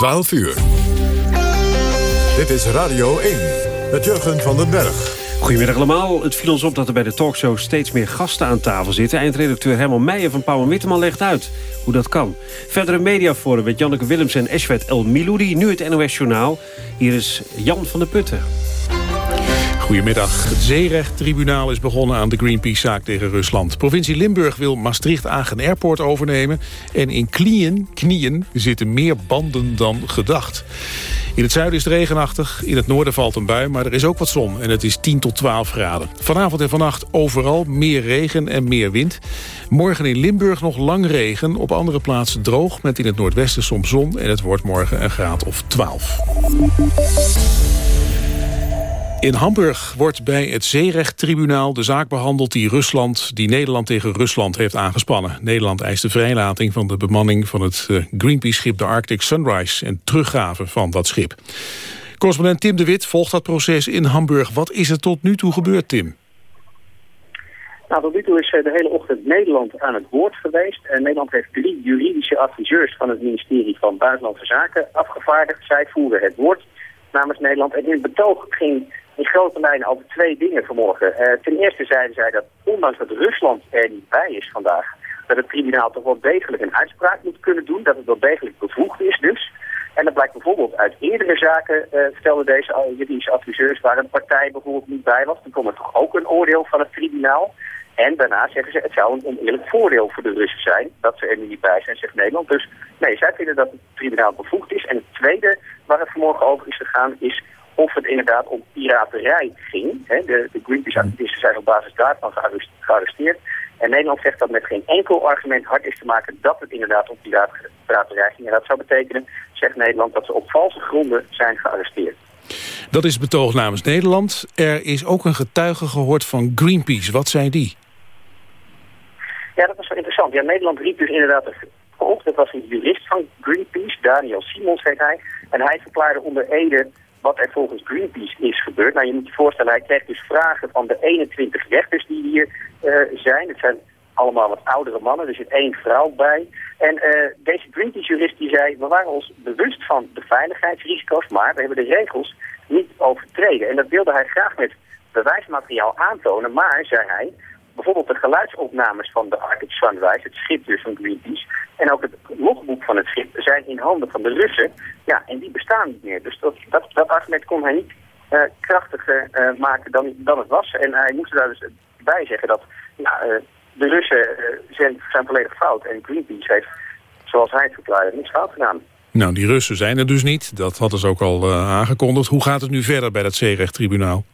12 uur. Dit is Radio 1 met Jurgen van den Berg. Goedemiddag allemaal. Het viel ons op dat er bij de talkshow steeds meer gasten aan tafel zitten. Eindredacteur Herman Meijer van Pauw Witteman legt uit hoe dat kan. Verder een mediaforum met Janneke Willems en Eswet El Miloudi. Nu het NOS Journaal. Hier is Jan van der Putten. Goedemiddag. Het zeerechttribunaal is begonnen aan de Greenpeace-zaak tegen Rusland. Provincie Limburg wil Maastricht-Agen Airport overnemen. En in knieën, knieën zitten meer banden dan gedacht. In het zuiden is het regenachtig, in het noorden valt een bui... maar er is ook wat zon en het is 10 tot 12 graden. Vanavond en vannacht overal meer regen en meer wind. Morgen in Limburg nog lang regen, op andere plaatsen droog... met in het noordwesten soms zon en het wordt morgen een graad of 12. In Hamburg wordt bij het zeerechttribunaal de zaak behandeld die, Rusland, die Nederland tegen Rusland heeft aangespannen. Nederland eist de vrijlating van de bemanning van het eh, Greenpeace-schip de Arctic Sunrise en teruggave van dat schip. Correspondent Tim de Wit volgt dat proces in Hamburg. Wat is er tot nu toe gebeurd, Tim? Nou, tot nu toe is eh, de hele ochtend Nederland aan het woord geweest. En Nederland heeft drie juridische adviseurs van het ministerie van Buitenlandse Zaken afgevaardigd. Zij voeren het woord namens Nederland. En in het betoog ging in grote lijnen over twee dingen vanmorgen. Uh, ten eerste zeiden zij dat ondanks dat Rusland er niet bij is vandaag... dat het tribunaal toch wel degelijk een uitspraak moet kunnen doen. Dat het wel degelijk bevoegd is dus. En dat blijkt bijvoorbeeld uit eerdere zaken, uh, vertelden deze juridische adviseurs... waar een partij bijvoorbeeld niet bij was. Dan komt er toch ook een oordeel van het tribunaal. En daarna zeggen ze, het zou een oneerlijk voordeel voor de Russen zijn... dat ze er nu niet bij zijn, zegt Nederland. Dus nee, zij vinden dat het tribunaal bevoegd is. En het tweede waar het vanmorgen over is gegaan... is of het inderdaad om piraterij ging. Hè, de, de Greenpeace-activisten zijn op basis daarvan gearresteerd. En Nederland zegt dat met geen enkel argument hard is te maken dat het inderdaad om piraterij ging. En dat zou betekenen, zegt Nederland, dat ze op valse gronden zijn gearresteerd. Dat is betoog namens Nederland. Er is ook een getuige gehoord van Greenpeace. Wat zei die? Ja, dat was wel interessant. Ja, Nederland riep dus inderdaad op. Dat was een jurist van Greenpeace, Daniel Simons heet hij. En hij verklaarde onder Ede wat er volgens Greenpeace is gebeurd. Nou, je moet je voorstellen, hij krijgt dus vragen van de 21 rechters die hier uh, zijn. Het zijn allemaal wat oudere mannen, er zit één vrouw bij. En uh, deze Greenpeace-jurist die zei, we waren ons bewust van de veiligheidsrisico's, maar we hebben de regels niet overtreden. En dat wilde hij graag met bewijsmateriaal aantonen, maar, zei hij, bijvoorbeeld de geluidsopnames van de Arctic Sunrise, het schip dus van Greenpeace, en ook het logboek van het schip zijn in handen van de Russen. Ja, en die bestaan niet meer. Dus dat, dat, dat argument kon hij niet uh, krachtiger uh, maken dan, dan het was. En hij moest daar dus bij zeggen dat ja, uh, de Russen zijn, zijn volledig fout. En Greenpeace heeft, zoals hij het verklaarde, niets fout gedaan. Nou, die Russen zijn er dus niet. Dat hadden ze ook al aangekondigd. Hoe gaat het nu verder bij dat zeerechttribunaal?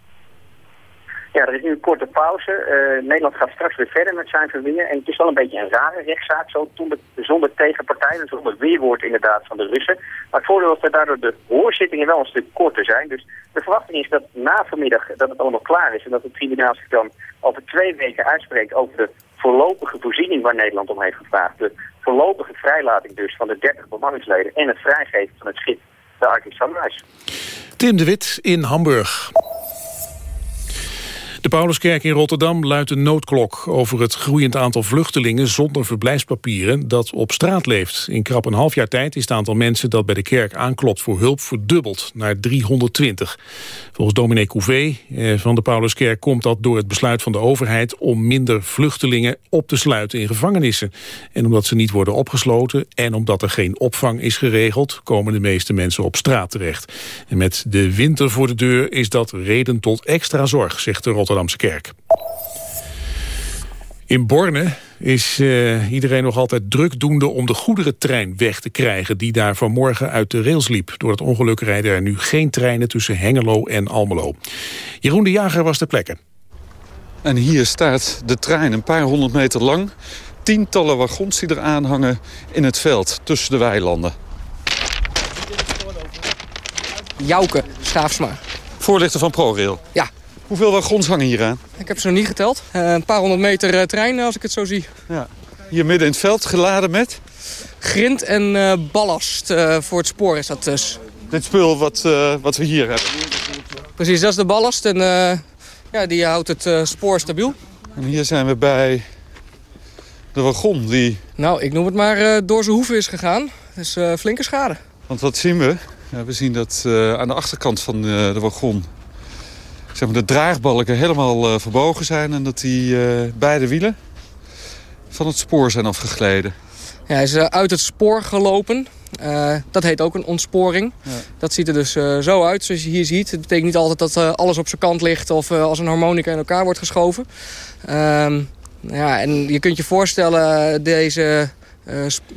Ja, er is nu een korte pauze. Uh, Nederland gaat straks weer verder met zijn verweer. En het is wel een beetje een rare rechtszaak, zo zonder, tegenpartijen, zonder weerwoord inderdaad van de Russen. Maar het voordeel is dat daardoor de hoorzittingen wel een stuk korter zijn. Dus de verwachting is dat na vanmiddag dat het allemaal klaar is en dat het tribunaal zich dan over twee weken uitspreekt over de voorlopige voorziening waar Nederland om heeft gevraagd. De voorlopige vrijlating dus van de 30 bemanningsleden en het vrijgeven van het schip de Arctic Sunrise. Tim de Wit in Hamburg. De Pauluskerk in Rotterdam luidt een noodklok over het groeiend aantal vluchtelingen zonder verblijfspapieren dat op straat leeft. In krap een half jaar tijd is het aantal mensen dat bij de kerk aanklopt voor hulp verdubbeld naar 320. Volgens dominee Couvé eh, van de Pauluskerk komt dat door het besluit van de overheid om minder vluchtelingen op te sluiten in gevangenissen. En omdat ze niet worden opgesloten en omdat er geen opvang is geregeld, komen de meeste mensen op straat terecht. En met de winter voor de deur is dat reden tot extra zorg, zegt de Rotterdam Kerk. In Borne is uh, iedereen nog altijd drukdoende om de goederentrein weg te krijgen... die daar vanmorgen uit de rails liep. Door het ongeluk rijden er nu geen treinen tussen Hengelo en Almelo. Jeroen de Jager was ter plekke. En hier staat de trein een paar honderd meter lang. Tientallen wagons die eraan hangen in het veld tussen de weilanden. Jouke, Schaafsma. Voorlichter van ProRail. Ja, Hoeveel wagons hangen hier aan? Ik heb ze nog niet geteld. Uh, een paar honderd meter uh, trein als ik het zo zie. Ja. Hier midden in het veld, geladen met? Grind en uh, ballast voor het spoor is dat dus. Dit spul wat, wat we hier hebben? Precies, dat is de ballast en ja, die houdt het spoor stabiel. En hier zijn we bij de wagon die... Nou, ik noem het maar door zijn hoeven is gegaan. Dus flinke schade. Want wat zien we? Ja, we zien dat uh, aan de achterkant van de wagon... Zeg maar, de draagbalken helemaal uh, verbogen zijn... en dat die uh, beide wielen van het spoor zijn afgegleden. Ja, hij is uit het spoor gelopen. Uh, dat heet ook een ontsporing. Ja. Dat ziet er dus uh, zo uit, zoals je hier ziet. Het betekent niet altijd dat uh, alles op zijn kant ligt... of als een harmonica in elkaar wordt geschoven. Ehm, ja, en je kunt je voorstellen, deze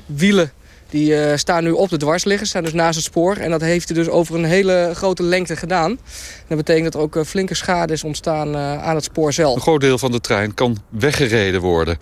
wielen... Die staan nu op de dwarsligger, staan dus naast het spoor. En dat heeft hij dus over een hele grote lengte gedaan. Dat betekent dat er ook flinke schade is ontstaan aan het spoor zelf. Een groot deel van de trein kan weggereden worden.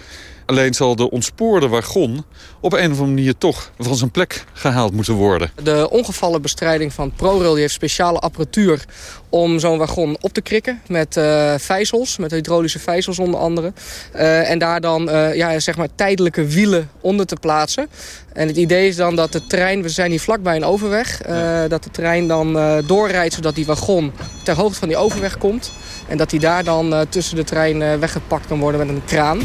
Alleen zal de ontspoorde wagon op een of andere manier toch van zijn plek gehaald moeten worden. De ongevallenbestrijding van ProRail heeft speciale apparatuur om zo'n wagon op te krikken met uh, vijzels, met hydraulische vijzels onder andere. Uh, en daar dan uh, ja, zeg maar tijdelijke wielen onder te plaatsen. En het idee is dan dat de trein, we zijn hier vlakbij een overweg, dat de trein dan doorrijdt zodat die wagon ter hoogte van die overweg komt. En dat die daar dan tussen de trein weggepakt kan worden met een kraan.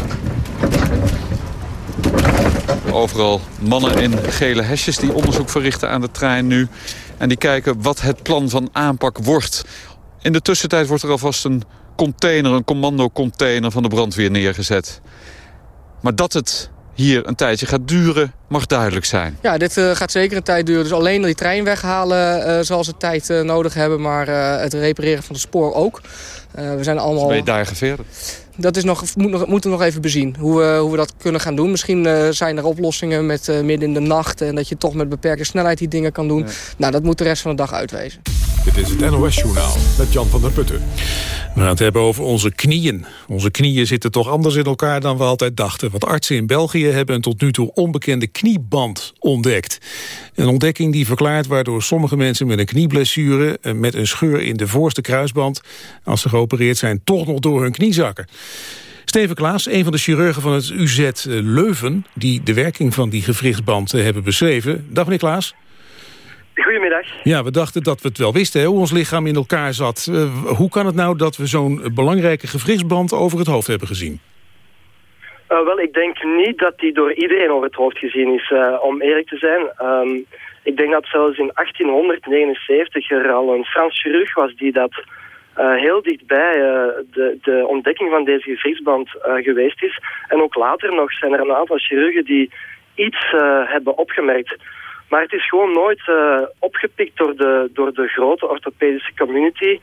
Overal mannen in gele hesjes die onderzoek verrichten aan de trein nu. En die kijken wat het plan van aanpak wordt. In de tussentijd wordt er alvast een container, een commandocontainer van de brandweer neergezet. Maar dat het hier een tijdje gaat duren, mag duidelijk zijn. Ja, dit uh, gaat zeker een tijd duren. Dus alleen die trein weghalen uh, zal ze tijd uh, nodig hebben... maar het repareren van het spoor ook. we zijn allemaal... Dus ben je daar verder? Dat is nog, moet nog, moeten we nog even bezien, hoe we, hoe we dat kunnen gaan doen. Misschien zijn er oplossingen met midden in de nacht... en dat je toch met beperkte snelheid die dingen kan doen. Ja. Nou, dat moet de rest van de dag uitwezen. Dit is het NOS Journaal met Jan van der Putten. We gaan het hebben over onze knieën. Onze knieën zitten toch anders in elkaar dan we altijd dachten. Want artsen in België hebben een tot nu toe onbekende knieband ontdekt. Een ontdekking die verklaart waardoor sommige mensen met een knieblessure... met een scheur in de voorste kruisband... als ze geopereerd zijn, toch nog door hun knie zakken. Steven Klaas, een van de chirurgen van het UZ Leuven... die de werking van die gewrichtsband hebben beschreven. Dag meneer Klaas. Goedemiddag. Ja, we dachten dat we het wel wisten, hè, hoe ons lichaam in elkaar zat. Uh, hoe kan het nou dat we zo'n belangrijke gewrichtsband over het hoofd hebben gezien? Uh, wel, ik denk niet dat die door iedereen over het hoofd gezien is, uh, om eerlijk te zijn. Um, ik denk dat zelfs in 1879 er al een Frans chirurg was die dat heel dichtbij de, de ontdekking van deze gewrichtsband geweest is. En ook later nog zijn er een aantal chirurgen die iets hebben opgemerkt. Maar het is gewoon nooit uh, opgepikt door de, door de grote orthopedische community.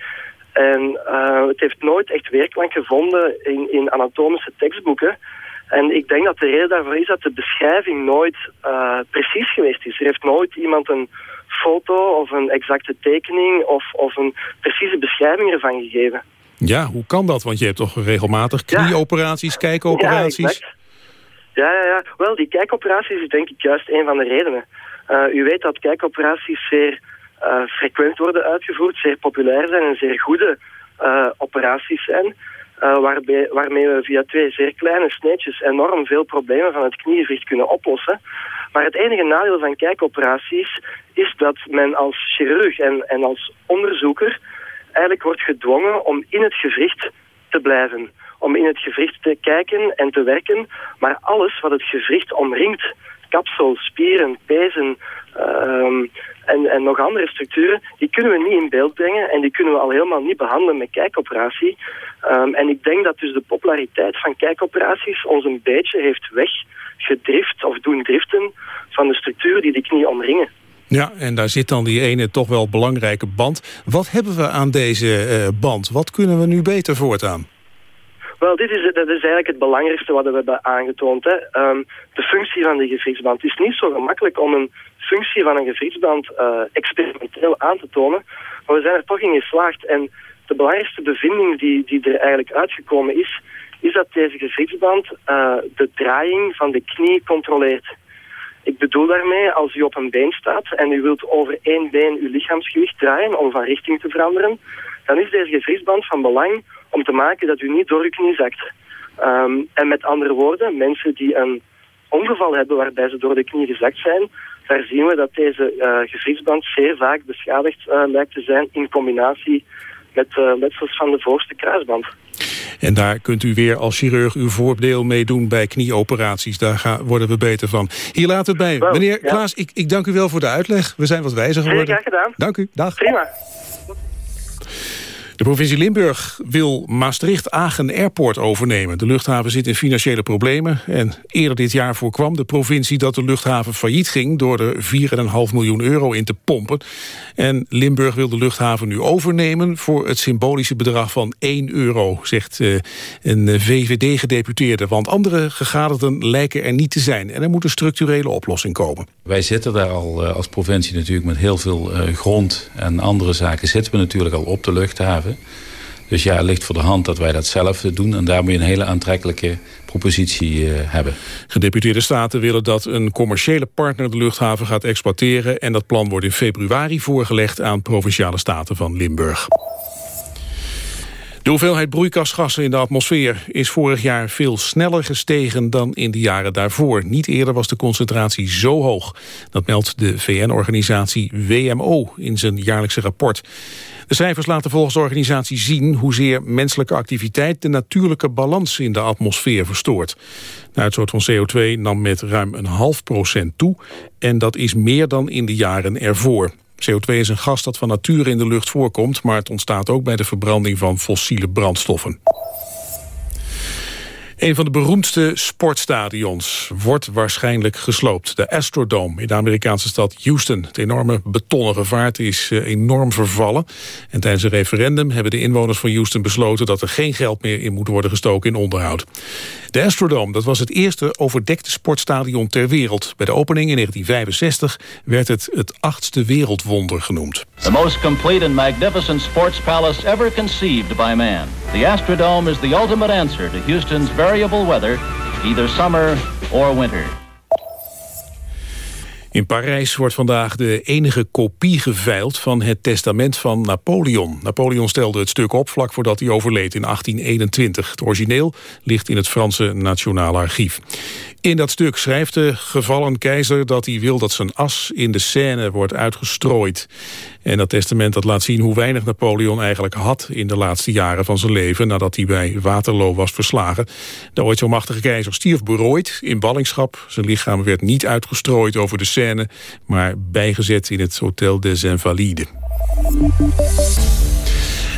En uh, het heeft nooit echt weerklank gevonden in, in anatomische tekstboeken. En ik denk dat de reden daarvoor is dat de beschrijving nooit uh, precies geweest is. Er heeft nooit iemand een foto of een exacte tekening of, of een precieze beschrijving ervan gegeven. Ja, hoe kan dat? Want je hebt toch regelmatig knieoperaties, ja. kijkoperaties? Ja, ja, ja, ja. Wel, die kijkoperaties is denk ik juist een van de redenen. Uh, u weet dat kijkoperaties zeer uh, frequent worden uitgevoerd, zeer populair zijn en zeer goede uh, operaties zijn. Waarbij, waarmee we via twee zeer kleine sneetjes enorm veel problemen van het kniegewricht kunnen oplossen. Maar het enige nadeel van kijkoperaties is dat men als chirurg en, en als onderzoeker eigenlijk wordt gedwongen om in het gewricht te blijven. Om in het gewricht te kijken en te werken. Maar alles wat het gewricht omringt, kapsel, spieren, pezen um, en, en nog andere structuren, die kunnen we niet in beeld brengen en die kunnen we al helemaal niet behandelen met kijkoperatie. Um, en ik denk dat dus de populariteit van kijkoperaties ons een beetje heeft weggedrift of doen driften van de structuren die de knie omringen. Ja, en daar zit dan die ene toch wel belangrijke band. Wat hebben we aan deze uh, band? Wat kunnen we nu beter voortaan? Wel, dit is, dat is eigenlijk het belangrijkste wat we hebben aangetoond. Hè. Um, de functie van de gewrichtsband. Het is niet zo gemakkelijk om een functie van een gewrichtsband uh, experimenteel aan te tonen. Maar we zijn er toch in geslaagd. En de belangrijkste bevinding die, die er eigenlijk uitgekomen is, is dat deze gewrichtsband uh, de draaiing van de knie controleert. Ik bedoel daarmee, als u op een been staat en u wilt over één been uw lichaamsgewicht draaien om van richting te veranderen, dan is deze gewrichtsband van belang om te maken dat u niet door uw knie zakt. Um, en met andere woorden, mensen die een ongeval hebben waarbij ze door de knie gezakt zijn, daar zien we dat deze uh, gewrichtsband zeer vaak beschadigd uh, lijkt te zijn in combinatie met uh, letsels van de voorste kruisband. En daar kunt u weer als chirurg uw voordeel mee doen bij knieoperaties. Daar gaan, worden we beter van. Hier laten we het bij. Meneer Klaas, ik, ik dank u wel voor de uitleg. We zijn wat wijzer geworden. Zeker gedaan. Dank u. Dag. Prima. De provincie Limburg wil Maastricht-Agen Airport overnemen. De luchthaven zit in financiële problemen. En eerder dit jaar voorkwam de provincie dat de luchthaven failliet ging... door er 4,5 miljoen euro in te pompen. En Limburg wil de luchthaven nu overnemen... voor het symbolische bedrag van 1 euro, zegt uh, een VVD-gedeputeerde. Want andere gegadigden lijken er niet te zijn. En er moet een structurele oplossing komen. Wij zitten daar al uh, als provincie natuurlijk met heel veel uh, grond... en andere zaken zitten we natuurlijk al op de luchthaven. Dus ja, het ligt voor de hand dat wij dat zelf doen. En daar moet je een hele aantrekkelijke propositie uh, hebben. Gedeputeerde staten willen dat een commerciële partner de luchthaven gaat exploiteren. En dat plan wordt in februari voorgelegd aan provinciale staten van Limburg. De hoeveelheid broeikasgassen in de atmosfeer is vorig jaar veel sneller gestegen dan in de jaren daarvoor. Niet eerder was de concentratie zo hoog. Dat meldt de VN-organisatie WMO in zijn jaarlijkse rapport. De cijfers laten volgens de organisatie zien hoezeer menselijke activiteit de natuurlijke balans in de atmosfeer verstoort. De uitstoot van CO2 nam met ruim een half procent toe en dat is meer dan in de jaren ervoor. CO2 is een gas dat van nature in de lucht voorkomt... maar het ontstaat ook bij de verbranding van fossiele brandstoffen. Een van de beroemdste sportstadions wordt waarschijnlijk gesloopt. De Astrodome in de Amerikaanse stad Houston. Het enorme betonnen gevaarte is uh, enorm vervallen. En tijdens een referendum hebben de inwoners van Houston besloten... dat er geen geld meer in moet worden gestoken in onderhoud. De Astrodome dat was het eerste overdekte sportstadion ter wereld. Bij de opening in 1965 werd het het achtste wereldwonder genoemd. The most complete and magnificent sports palace ever conceived by man. The Astrodome is the ultimate answer to Houston's variable weather, either summer or winter. In Parijs wordt vandaag de enige kopie geveild van het testament van Napoleon. Napoleon stelde het stuk op vlak voordat hij overleed in 1821. Het origineel ligt in het Franse Nationaal Archief. In dat stuk schrijft de gevallen keizer dat hij wil dat zijn as in de Seine wordt uitgestrooid. En dat testament dat laat zien hoe weinig Napoleon eigenlijk had in de laatste jaren van zijn leven nadat hij bij Waterloo was verslagen. De ooit zo machtige keizer stierf berooid in ballingschap. Zijn lichaam werd niet uitgestrooid over de Seine, maar bijgezet in het Hotel des Invalides.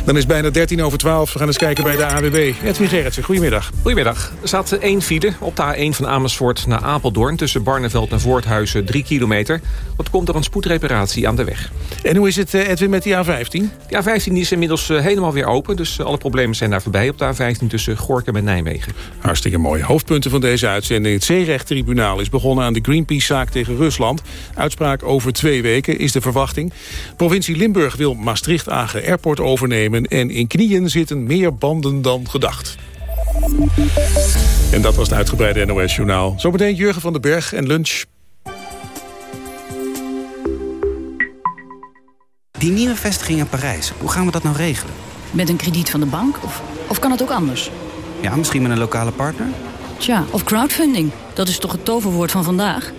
Dan is bijna 13 over 12. We gaan eens kijken bij de AWB. Edwin Gerritsen, goedemiddag. Goedemiddag. Er staat één file op de A1 van Amersfoort naar Apeldoorn... tussen Barneveld en Voorthuizen, 3 kilometer. Wat komt er een spoedreparatie aan de weg. En hoe is het, eh, Edwin, met die A15? De A15 is inmiddels eh, helemaal weer open. Dus eh, alle problemen zijn daar voorbij op de A15 tussen Gorkum en Nijmegen. Hartstikke mooi. Hoofdpunten van deze uitzending. Het zeerechttribunaal is begonnen aan de Greenpeace-zaak tegen Rusland. Uitspraak over twee weken is de verwachting. Provincie Limburg wil Maastricht-Agen Airport overnemen en in knieën zitten meer banden dan gedacht. En dat was het uitgebreide NOS-journaal. Zometeen Jurgen van den Berg en lunch. Die nieuwe vestiging in Parijs, hoe gaan we dat nou regelen? Met een krediet van de bank? Of, of kan het ook anders? Ja, misschien met een lokale partner? Tja, of crowdfunding. Dat is toch het toverwoord van vandaag?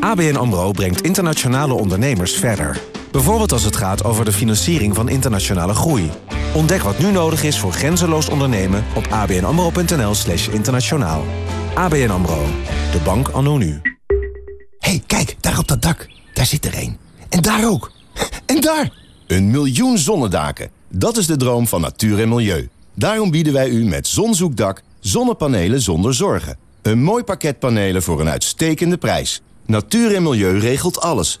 ABN AMRO brengt internationale ondernemers verder. Bijvoorbeeld als het gaat over de financiering van internationale groei. Ontdek wat nu nodig is voor grenzeloos ondernemen op abnamro.nl slash internationaal. ABN AMRO, de bank anno nu. hey, kijk, daar op dat dak. Daar zit er een. En daar ook. En daar! Een miljoen zonnedaken. Dat is de droom van natuur en milieu. Daarom bieden wij u met Zonzoekdak zonnepanelen zonder zorgen. Een mooi pakket panelen voor een uitstekende prijs. Natuur en milieu regelt alles.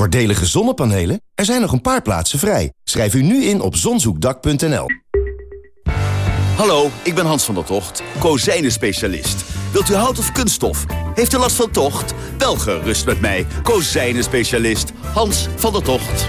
Voordelige zonnepanelen? Er zijn nog een paar plaatsen vrij. Schrijf u nu in op zonzoekdak.nl. Hallo, ik ben Hans van der Tocht, kozijnen-specialist. Wilt u hout of kunststof? Heeft u last van tocht? Bel gerust met mij, kozijnen-specialist Hans van der Tocht.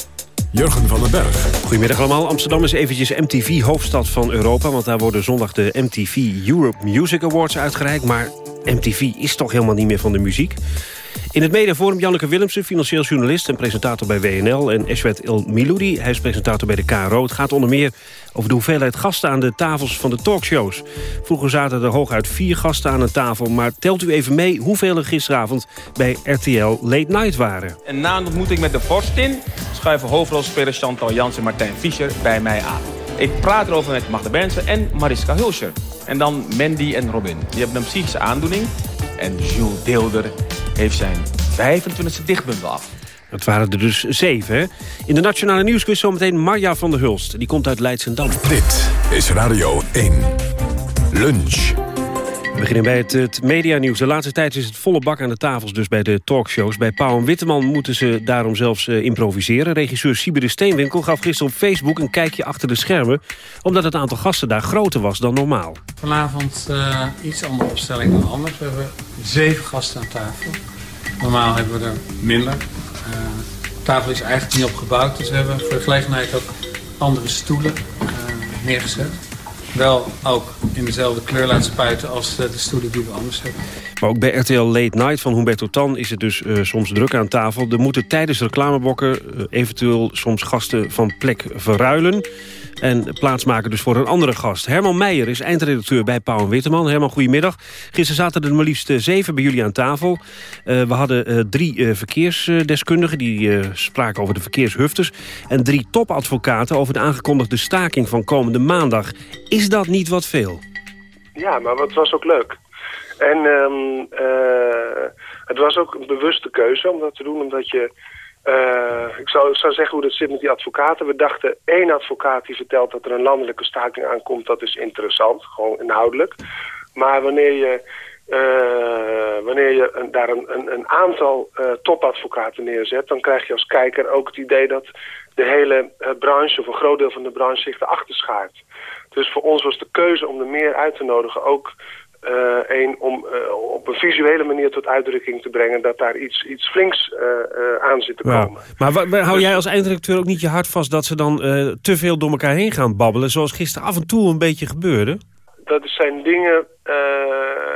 Jurgen van den Berg. Goedemiddag allemaal. Amsterdam is eventjes MTV hoofdstad van Europa... want daar worden zondag de MTV Europe Music Awards uitgereikt. Maar MTV is toch helemaal niet meer van de muziek? In het mediaforum Janneke Willemsen, financieel journalist en presentator bij WNL... en Eswet El Miloudi, hij is presentator bij de KRO. Het gaat onder meer over de hoeveelheid gasten aan de tafels van de talkshows. Vroeger zaten er hooguit vier gasten aan een tafel... maar telt u even mee hoeveel er gisteravond bij RTL Late Night waren. En na een ontmoeting met de vorstin schuiven hoofdrolspelers Chantal Jans en Martijn Fischer bij mij aan. Ik praat erover met Magda Benson en Mariska Hulscher. En dan Mandy en Robin. Die hebben een psychische aandoening. En Jules Deelder heeft zijn 25e dichtbundel af. Het waren er dus zeven. Hè? In de Nationale Nieuwsquiz zometeen Marja van der Hulst. Die komt uit Leidsendam. Dit is Radio 1. Lunch. We beginnen bij het, het medianieuws. De laatste tijd is het volle bak aan de tafels dus bij de talkshows. Bij Pauw en Witteman moeten ze daarom zelfs uh, improviseren. Regisseur Siebe de Steenwinkel gaf gisteren op Facebook een kijkje achter de schermen... omdat het aantal gasten daar groter was dan normaal. Vanavond uh, iets andere opstelling dan anders. We hebben zeven gasten aan tafel. Normaal hebben we er minder. De tafel is eigenlijk niet opgebouwd, dus we hebben voor de gelegenheid ook andere stoelen neergezet wel ook in dezelfde kleur laten spuiten als de, de stoelen die we anders hebben. Maar ook bij RTL Late Night van Humberto Tan is het dus uh, soms druk aan tafel. Er moeten tijdens reclamebokken uh, eventueel soms gasten van plek verruilen. En plaatsmaken dus voor een andere gast. Herman Meijer is eindredacteur bij Pauw en Witteman. Herman, goedemiddag. Gisteren zaten er maar liefst uh, zeven bij jullie aan tafel. we hadden drie verkeersdeskundigen die spraken over de verkeershufters. En drie topadvocaten over de aangekondigde staking van komende maandag. Is dat niet wat veel? Ja, maar het was ook leuk. En uh, het was ook een bewuste keuze om dat te doen, omdat je... Uh, ik, zou, zou zeggen hoe dat zit met die advocaten. We dachten, één advocaat die vertelt dat er een landelijke staking aankomt, dat is interessant, gewoon inhoudelijk. Maar wanneer je, uh, wanneer je daar een, een, een aantal topadvocaten neerzet, dan krijg je als kijker ook het idee dat de hele branche, of een groot deel van de branche, zich erachter schaart. Dus voor ons was de keuze om er meer uit te nodigen ook uh, een, om uh, op een visuele manier tot uitdrukking te brengen... dat daar iets, iets flinks uh, aan zit te komen. Maar hou jij als eindredacteur ook niet je hart vast... dat ze dan te veel door elkaar heen gaan babbelen... zoals gisteren af en toe een beetje gebeurde? Dat zijn dingen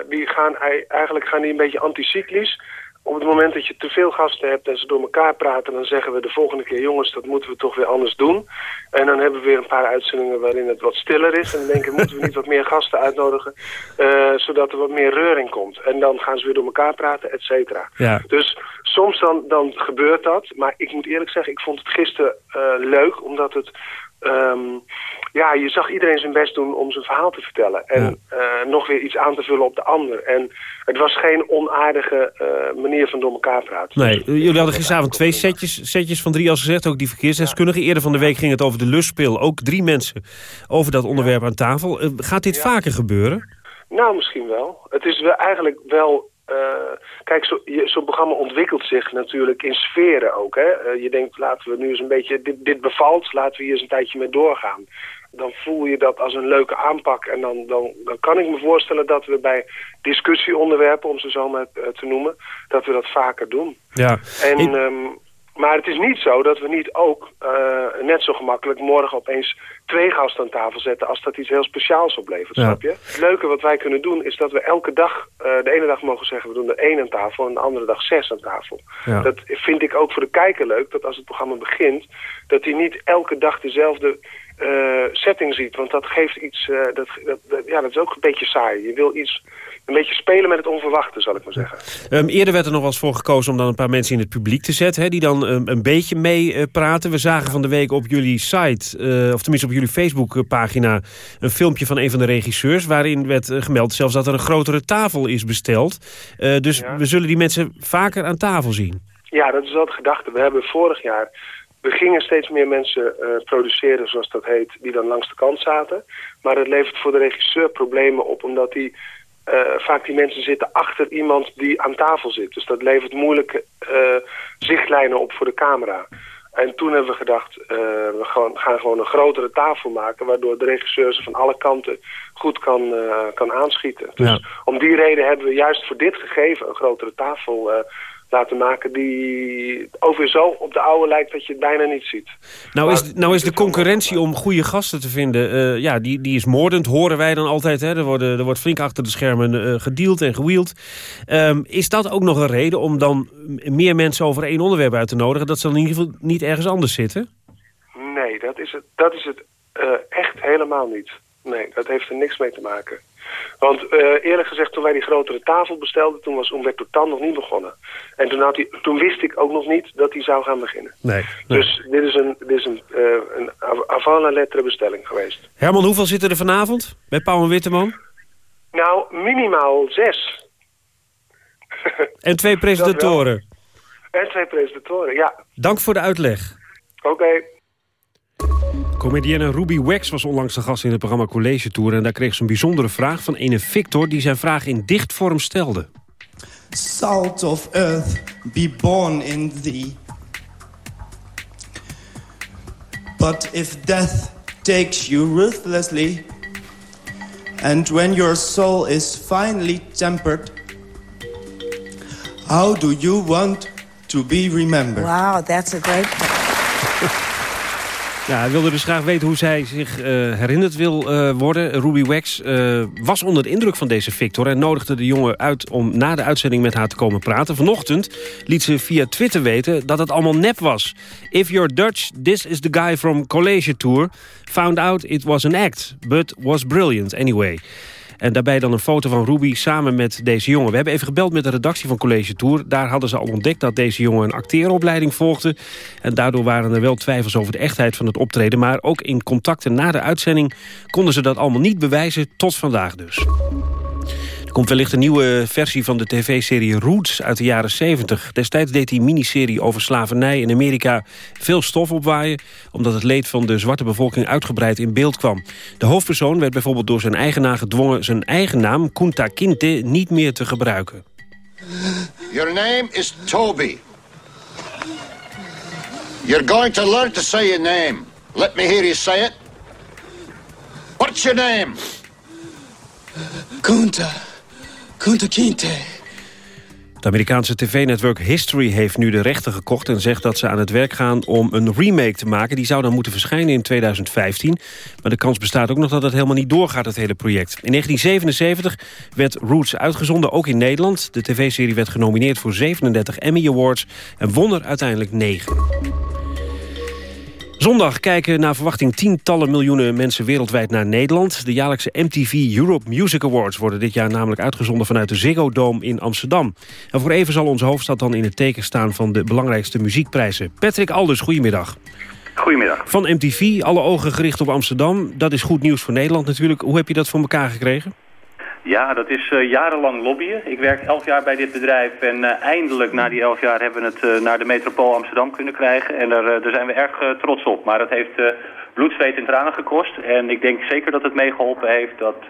die gaan eigenlijk gaan die een beetje anticyclisch... Op het moment dat je te veel gasten hebt en ze door elkaar praten... dan zeggen we de volgende keer... jongens, dat moeten we toch weer anders doen. En dan hebben we weer een paar uitzendingen waarin het wat stiller is. En dan denken we, moeten we niet wat meer gasten uitnodigen... Uh, zodat er wat meer reuring komt. En dan gaan ze weer door elkaar praten, et cetera. Ja. Dus soms dan, dan gebeurt dat. Maar ik moet eerlijk zeggen, ik vond het gisteren uh, leuk... omdat het... Um, ja, je zag iedereen zijn best doen om zijn verhaal te vertellen. En ja. uh, nog weer iets aan te vullen op de ander. En het was geen onaardige uh, manier van door elkaar praten. Nee, jullie hadden gisteravond twee setjes, setjes van drie als gezegd. Ook die verkeersdeskundigen. Eerder van de week ging het over de lustspil. Ook drie mensen over dat onderwerp aan tafel. Uh, gaat dit vaker gebeuren? Nou, misschien wel. Het is wel eigenlijk wel uh, kijk, zo'n zo programma ontwikkelt zich natuurlijk in sferen ook. Hè? Uh, je denkt, laten we nu eens een beetje, dit, dit bevalt, laten we hier eens een tijdje mee doorgaan. Dan voel je dat als een leuke aanpak. En dan, dan, dan kan ik me voorstellen dat we bij discussieonderwerpen, om ze zo maar uh, te noemen, dat we dat vaker doen. Ja. En, um, maar het is niet zo dat we niet ook net zo gemakkelijk morgen opeens twee gasten aan tafel zetten als dat iets heel speciaals oplevert, ja. snap je? Het leuke wat wij kunnen doen is dat we elke dag, uh, de ene dag mogen zeggen we doen er één aan tafel en de andere dag zes aan tafel. Ja. Dat vind ik ook voor de kijker leuk, dat als het programma begint, dat hij niet elke dag dezelfde uh, setting ziet. Want dat geeft iets, uh, dat, dat, dat, ja, dat is ook een beetje saai. Je wil iets, een beetje spelen met het onverwachte, zal ik maar zeggen. Um, eerder werd er nog wel eens voor gekozen om dan een paar mensen in het publiek te zetten... Hè, die dan um, een beetje mee uh, praten. We zagen van de week op jullie site, of tenminste op jullie Facebookpagina... een filmpje van een van de regisseurs... waarin werd gemeld zelfs dat er een grotere tafel is besteld. Dus ja. we zullen die mensen vaker aan tafel zien. Ja, dat is wel de gedachte. We hebben vorig jaar we gingen steeds meer mensen eh, produceren, zoals dat heet, die dan langs de kant zaten. Maar het levert voor de regisseur problemen op, omdat die, eh, vaak die mensen zitten achter iemand die aan tafel zit. Dus dat levert moeilijke eh, zichtlijnen op voor de camera. En toen hebben we gedacht, we gaan gewoon een grotere tafel maken... waardoor de regisseur ze van alle kanten goed kan, kan aanschieten. Dus Ja. om die reden hebben we juist voor dit gegeven een grotere tafel eh, laten maken... die over zo op de oude lijkt dat je het bijna niet ziet. Nou is, nou is de concurrentie om goede gasten te vinden, eh, ja, die, die is moordend, horen wij dan altijd. Hè? Er, worden, er wordt flink achter de schermen eh, gedeeld en gewield. Ehm, is dat ook nog een reden om dan meer mensen over één onderwerp uit te nodigen... dat ze dan in ieder geval niet ergens anders zitten? Nee, dat is het, dat is het eh, echt helemaal niet. Nee, dat heeft er niks mee te maken. Want eh, eerlijk gezegd, toen wij die grotere tafel bestelden... toen was Umberto Tan nog niet begonnen. En toen, had hij, toen wist ik ook nog niet dat hij zou gaan beginnen. Nee. Dus dit is een, dit is een, eh, een av- avant lettre bestelling geweest. Herman, hoeveel zitten er vanavond bij Pauw en Witteman? Nou, minimaal zes. En twee presentatoren. En twee presentatoren, ja. Dank voor de uitleg. Oké. Comedienne Ruby Wax was onlangs de gast in het programma College Tour... en daar kreeg ze een bijzondere vraag van ene Victor... die zijn vraag in dichtvorm stelde. Salt of earth, be born in thee. But if death takes you ruthlessly, and when your soul is finally tempered, how do you want to be remembered? Wow, that's a great. Ja, hij wilde dus graag weten hoe zij zich eh, herinnerd wil eh, worden. Ruby Wax eh, was onder de indruk van deze Victor... en nodigde de jongen uit om na de uitzending met haar te komen praten. Vanochtend liet ze via Twitter weten dat het allemaal nep was. If you're Dutch, this is the guy from College Tour. Found out it was an act, but was brilliant anyway. En daarbij dan een foto van Ruby samen met deze jongen. We hebben even gebeld met de redactie van College Tour. Daar hadden ze al ontdekt dat deze jongen een acteeropleiding volgde. En daardoor waren er wel twijfels over de echtheid van het optreden. Maar ook in contacten na de uitzending konden ze dat allemaal niet bewijzen. Tot vandaag dus. Er komt wellicht een nieuwe versie van de tv-serie Roots uit de jaren 70. Destijds deed die miniserie over slavernij in Amerika veel stof opwaaien... omdat het leed van de zwarte bevolking uitgebreid in beeld kwam. De hoofdpersoon werd bijvoorbeeld door zijn eigenaar gedwongen... zijn eigen naam, Kunta Kinte, niet meer te gebruiken. Your name is Toby. You're going to learn to say your name. Let me hear you say it. What's your name? Kunta. Het Amerikaanse tv-netwerk History heeft nu de rechten gekocht... en zegt dat ze aan het werk gaan om een remake te maken. Die zou dan moeten verschijnen in 2015. Maar de kans bestaat ook nog dat het helemaal niet doorgaat, het hele project. In 1977 werd Roots uitgezonden, ook in Nederland. De tv-serie werd genomineerd voor 37 Emmy Awards... en won er uiteindelijk 9. Zondag kijken naar verwachting tientallen miljoenen mensen wereldwijd naar Nederland. De jaarlijkse MTV Europe Music Awards worden dit jaar namelijk uitgezonden vanuit de Ziggo Dome in Amsterdam. En voor even zal onze hoofdstad dan in het teken staan van de belangrijkste muziekprijzen. Patrick Alders, goedemiddag. Goedemiddag. Van MTV, alle ogen gericht op Amsterdam. Dat is goed nieuws voor Nederland natuurlijk. Hoe heb je dat voor elkaar gekregen? Ja, dat is eh, jarenlang lobbyen. Ik werk elf jaar bij dit bedrijf en eh, eindelijk na die elf jaar hebben we het eh, naar de metropool Amsterdam kunnen krijgen. En daar, daar zijn we erg trots op. Maar dat heeft bloed, zweet en tranen gekost. En ik denk zeker dat het meegeholpen heeft dat,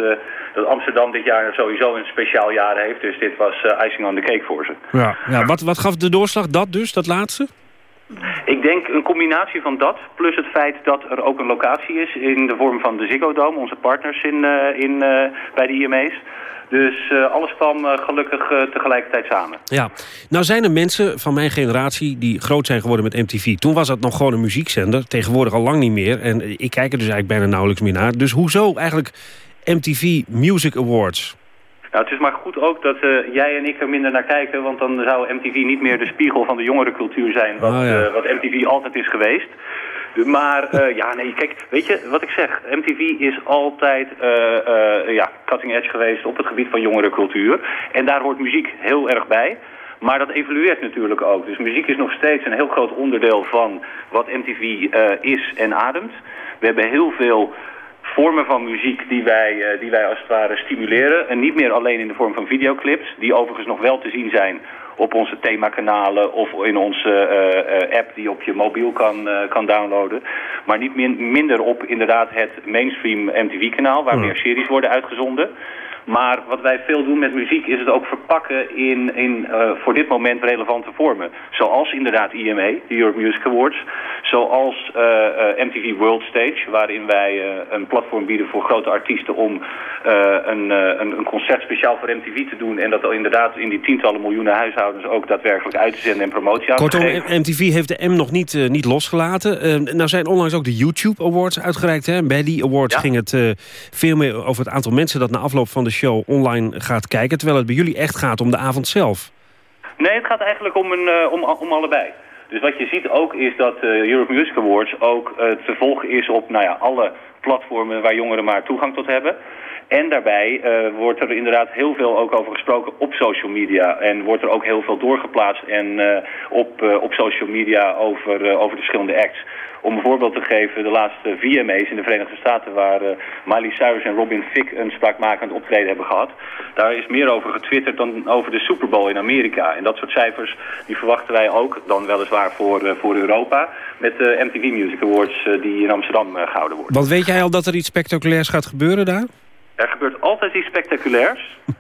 dat Amsterdam dit jaar sowieso een speciaal jaar heeft. Dus dit was icing on the cake voor ze. Ja. ja wat, wat gaf de doorslag? Dat dus, dat laatste? Ik denk een combinatie van dat, plus het feit dat er ook een locatie is in de vorm van de Ziggo Dome, onze partners in, eh, in, eh, bij de IME's. Dus eh, alles kwam gelukkig tegelijkertijd samen. Ja, nou zijn er mensen van mijn generatie die groot zijn geworden met MTV. Toen was dat nog gewoon een muziekzender, tegenwoordig al lang niet meer. En ik kijk er dus eigenlijk bijna nauwelijks meer naar. Dus hoezo eigenlijk MTV Music Awards? Het is maar goed ook dat eh, jij en ik er minder naar kijken, want dan zou MTV niet meer de spiegel van de jongerencultuur zijn, wat, Oh, ja. eh, wat MTV altijd is geweest. Maar eh, ja, nee, kijk, weet je wat ik zeg? MTV is altijd ja, cutting edge geweest op het gebied van jongerencultuur. En daar hoort muziek heel erg bij. Maar dat evolueert natuurlijk ook. Dus muziek is nog steeds een heel groot onderdeel van wat MTV is en ademt. We hebben heel veel vormen van muziek die wij, eh, die wij als het ware stimuleren. En niet meer alleen in de vorm van videoclips, die overigens nog wel te zien zijn op onze themakanalen of in onze eh, eh, app die je op je mobiel kan, kan downloaden. Maar niet min- minder op inderdaad het mainstream MTV-kanaal, waar meer series worden uitgezonden. Maar wat wij veel doen met muziek is het ook verpakken in, in eh, voor dit moment relevante vormen. Zoals inderdaad IMA, de Europe Music Awards. Zoals eh, eh, MTV World Stage, waarin wij een platform bieden voor grote artiesten om een, een, concert speciaal voor MTV te doen. En dat al inderdaad in die tientallen miljoenen huishoudens ook daadwerkelijk uit te zenden en promotie aan te Kortom. MTV heeft de M nog niet, niet losgelaten. Nou zijn onlangs ook de YouTube Awards uitgereikt. Hè? Bij die awards ging het veel meer over het aantal mensen... dat na afloop van de show online gaat kijken. Terwijl het bij jullie echt gaat om de avond zelf. Nee, het gaat eigenlijk om, een, eh, om, om allebei. Dus wat je ziet ook is dat de Europe Music Awards ook eh, te volgen is op nou ja, alle platformen waar jongeren maar toegang tot hebben. En daarbij eh, wordt er inderdaad heel veel ook over gesproken op social media. En wordt er ook heel veel doorgeplaatst en, eh, op, eh, op social media over, over de verschillende acts. Om een voorbeeld te geven, de laatste VMA's in de Verenigde Staten... waar eh, Miley Cyrus en Robin Thicke een spraakmakend optreden hebben gehad... daar is meer over getwitterd dan over de Super Bowl in Amerika. En dat soort cijfers die verwachten wij ook, dan weliswaar voor, voor Europa... met de MTV Music Awards die in Amsterdam eh, gehouden worden. Want weet jij al dat er iets spectaculairs gaat gebeuren daar? Er gebeurt altijd iets spectaculairs.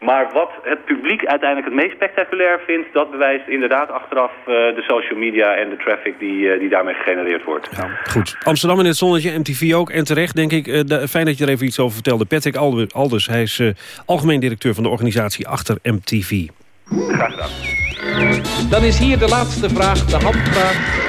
Maar wat het publiek uiteindelijk het meest spectaculair vindt... dat bewijst inderdaad achteraf eh, de social media en de traffic die, eh, die daarmee gegenereerd wordt. Goed. Amsterdam in het zonnetje, MTV ook. En terecht, denk ik. Eh, de- fijn dat je er even iets over vertelde. Patrick Alde- Alders, hij is eh, algemeen directeur van de organisatie achter MTV. Graag gedaan. Dan is hier de laatste vraag, de handvraag.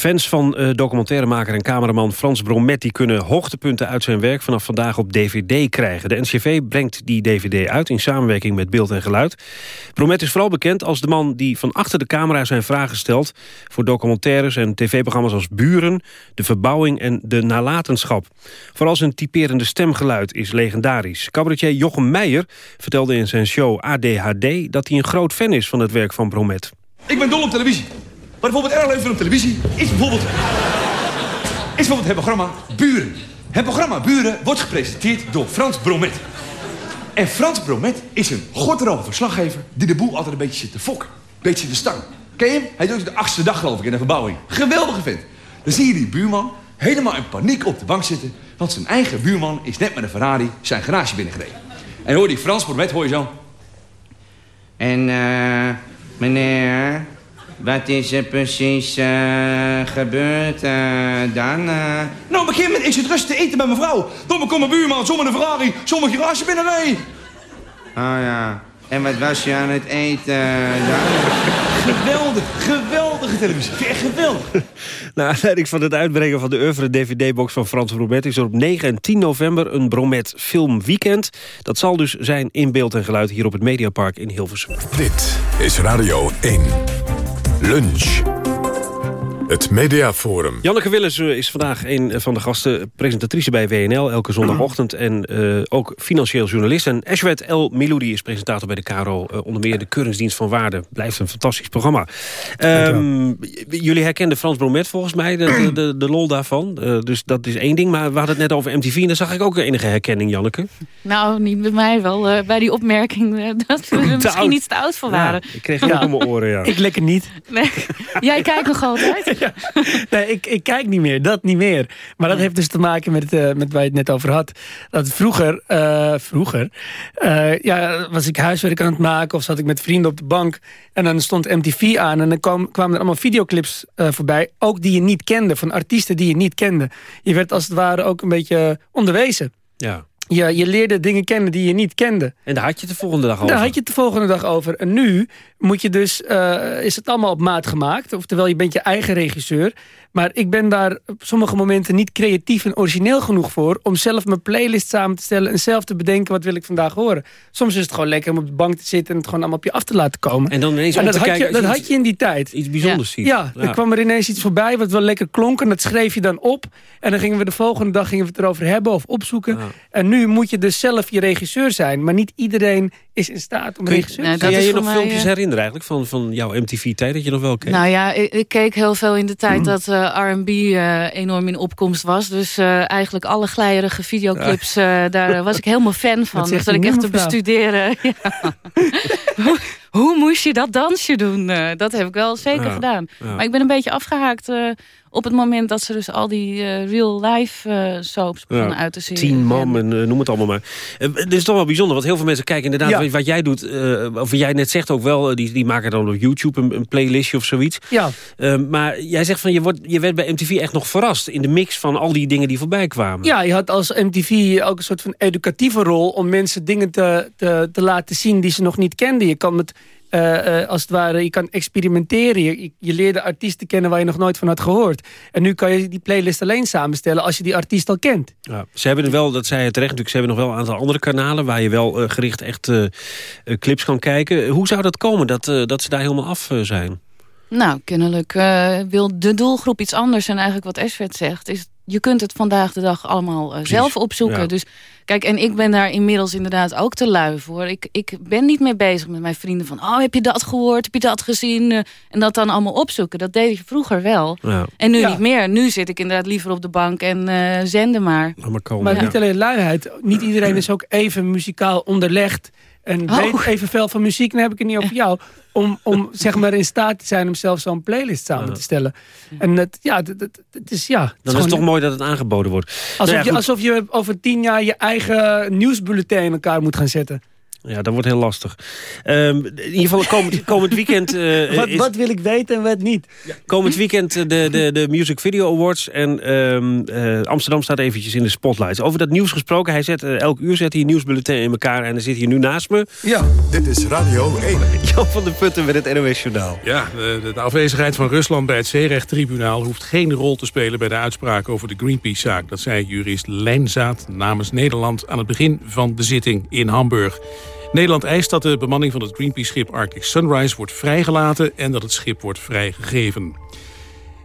Fans van eh, documentairemaker en cameraman Frans Bromet... kunnen hoogtepunten uit zijn werk vanaf vandaag op DVD krijgen. De NCV brengt die DVD uit in samenwerking met Beeld en Geluid. Bromet is vooral bekend als de man die van achter de camera zijn vragen stelt... voor documentaires en tv-programma's als Buren, De Verbouwing en De Nalatenschap. Vooral zijn typerende stemgeluid is legendarisch. Cabaretier Jochem Meijer vertelde in zijn show ADHD... dat hij een groot fan is van het werk van Bromet. Ik ben dol op televisie. Ik bijvoorbeeld erg leuk vind op televisie is bijvoorbeeld... is bijvoorbeeld het programma Buren. Het programma Buren wordt gepresenteerd door Frans Bromet. En Frans Bromet is een godderoge verslaggever... die de boel altijd een beetje zit te fokken. Beetje de stang. Ken je hem? Hij doet het de achtste dag geloof ik in de verbouwing. Geweldige vent. Dan zie je die buurman helemaal in paniek op de bank zitten... want zijn eigen buurman is net met een Ferrari zijn garage binnengereden. En hoor die Frans Bromet, hoor je zo... En eh, meneer, wat is er precies eh, gebeurd eh, dan? eh? Nou, op een gegeven moment ik zit rustig te eten met mijn vrouw. Dan komt mijn buurman zonder een Ferrari, zonder garage binnenrijden. Oh ja, en wat was je aan het eten dan? Geweldig, geweldige televisie. Echt geweldig. Naar aanleiding van het uitbrengen van de oeuvre DVD-box van Frans Bromet... is er op 9 en 10 november een Bromet Filmweekend. Dat zal dus zijn in beeld en geluid hier op het Mediapark in Hilversum. Dit is Radio 1. Lunch. Het Mediaforum. Janneke Willens eh, is vandaag een van de gasten, presentatrice bij WNL... elke zondagochtend en eh, ook financieel journalist. En Ashwet El Miloudi is presentator bij de KRO. eh, onder meer de Keuringsdienst van Waarde. Blijft een fantastisch programma. Ehm, jullie herkenden Frans Bromet volgens mij, de, de, de, de lol daarvan. Dus dat is één ding. Maar we hadden het net over MTV en daar zag ik ook enige herkenning, Janneke. Nou, niet bij mij wel. bij die opmerking dat we er misschien oud. iets te oud voor waren. ik kreeg ook om mijn oren, ja. Ik lekker niet. Nee. Jij kijkt nog altijd? Nee, ik, ik kijk niet meer. Dat niet meer. Maar dat heeft dus te maken met, eh, met waar je het net over had. Dat vroeger, eh, vroeger eh, ja, was ik huiswerk aan het maken... of zat ik met vrienden op de bank en dan stond MTV aan... en dan kwam, kwamen er allemaal videoclips voorbij. Ook die je niet kende, van artiesten die je niet kende. Je werd als het ware ook een beetje onderwezen. Ja. Je, je leerde dingen kennen die je niet kende. En daar had je het de volgende dag over. Daar had je het de volgende dag over. En nu moet je dus, eh, is het allemaal op maat gemaakt. Oftewel, je bent je eigen regisseur. Maar ik ben daar op sommige momenten niet creatief en origineel genoeg voor... om zelf mijn playlist samen te stellen en zelf te bedenken... wat wil ik vandaag horen. Soms is het gewoon lekker om op de bank te zitten... en het gewoon allemaal op je af te laten komen. En dan ineens dat, had, kijken je, dat had je in die tijd. Iets bijzonders ziet. Ja, Ja. er kwam er ineens iets voorbij wat wel lekker klonk... en dat schreef je dan op. En dan gingen we de volgende dag gingen we het erover hebben of opzoeken. En nu moet je dus zelf je regisseur zijn. Maar niet iedereen is in staat om regisseur te zijn. jij je nog mij, filmpjes eh, herinneren eigenlijk van, van jouw MTV-tijd dat je nog wel keek? Nou ja, ik, ik keek heel veel in de tijd dat eh, R&B eh, enorm in opkomst was. Dus eh, eigenlijk alle glijrige videoclips, eh, daar was ik helemaal fan van. Dat Dus dat ik echt te bestuderen. Ja. hoe, hoe moest je dat dansje doen? Eh, dat heb ik wel zeker Ja, gedaan. ja. Maar ik ben een beetje afgehaakt eh, op het moment dat ze dus al die eh, real-life eh, soaps begonnen uit te zien. Tien man en eh, noem het allemaal maar. Eh, Het is toch wel bijzonder, want heel veel mensen kijken inderdaad... Ja. Wat, wat jij doet, eh, of wat jij net zegt ook wel... eh, die, die maken dan op YouTube een, een playlistje of zoiets. Ja. Eh, maar jij zegt van, je, wordt, je werd bij MTV echt nog verrast... in de mix van al die dingen die voorbij kwamen. Ja, je had als MTV ook een soort van educatieve rol... om mensen dingen te, te, te laten zien die ze nog niet kenden. Je kan met, eh, eh, als het ware, je kan experimenteren. Je, je- leerde artiesten kennen waar je nog nooit van had gehoord. En nu kan je die playlist alleen samenstellen als je die artiest al kent. Ja, ze hebben er wel, dat zei je terecht natuurlijk... ze hebben nog wel een aantal andere kanalen... waar je wel eh, gericht echt clips kan kijken. Hoe zou dat komen, dat, eh, dat ze daar helemaal af zijn? Nou, kennelijk eh, wil de doelgroep iets anders. En eigenlijk wat Esvet zegt, is je kunt het vandaag de dag allemaal eh, zelf opzoeken. ja. Dus kijk, en ik ben daar inmiddels inderdaad ook te lui voor. Ik, ik ben niet meer bezig met mijn vrienden van... oh, heb je dat gehoord? Heb je dat gezien? Eh, en dat dan allemaal opzoeken. Dat deed ik vroeger wel. Ja. En nu Ja. niet meer. Nu zit ik inderdaad liever op de bank en eh zenden maar. Laat maar komen. Maar ja. niet alleen luiheid. Niet iedereen is ook even muzikaal onderlegd. En Oh. weet evenveel van muziek. Dan heb ik het niet over jou. Om, om zeg maar in staat te zijn om zelf zo'n playlist samen te stellen. En het, ja, het, is ja. het Dan is het toch mooi dat het aangeboden wordt. Alsof, Nou ja, je, alsof je over tien jaar je eigen nieuwsbulletin in elkaar moet gaan zetten. Ja, dat wordt heel lastig. Ehm, in ieder geval komend, komend weekend... eh, wat, is, wat wil ik weten en wat niet? Komend weekend eh, de, de, de Music Video Awards. En ehm, eh, Amsterdam staat eventjes in de spotlights. Over dat nieuws gesproken. Hij zet, elk uur zet hij een nieuwsbulletin in elkaar. En dan zit hij nu naast me. Ja. Dit is Radio 1. Jan van der Putten met het NOS Journaal. Ja, de, de afwezigheid van Rusland bij het zeerechttribunaal... hoeft geen rol te spelen bij de uitspraak over de Greenpeace-zaak. Dat zei jurist Lijnzaad namens Nederland... aan het begin van de zitting in Hamburg. Nederland eist dat de bemanning van het Greenpeace-schip Arctic Sunrise... wordt vrijgelaten en dat het schip wordt vrijgegeven.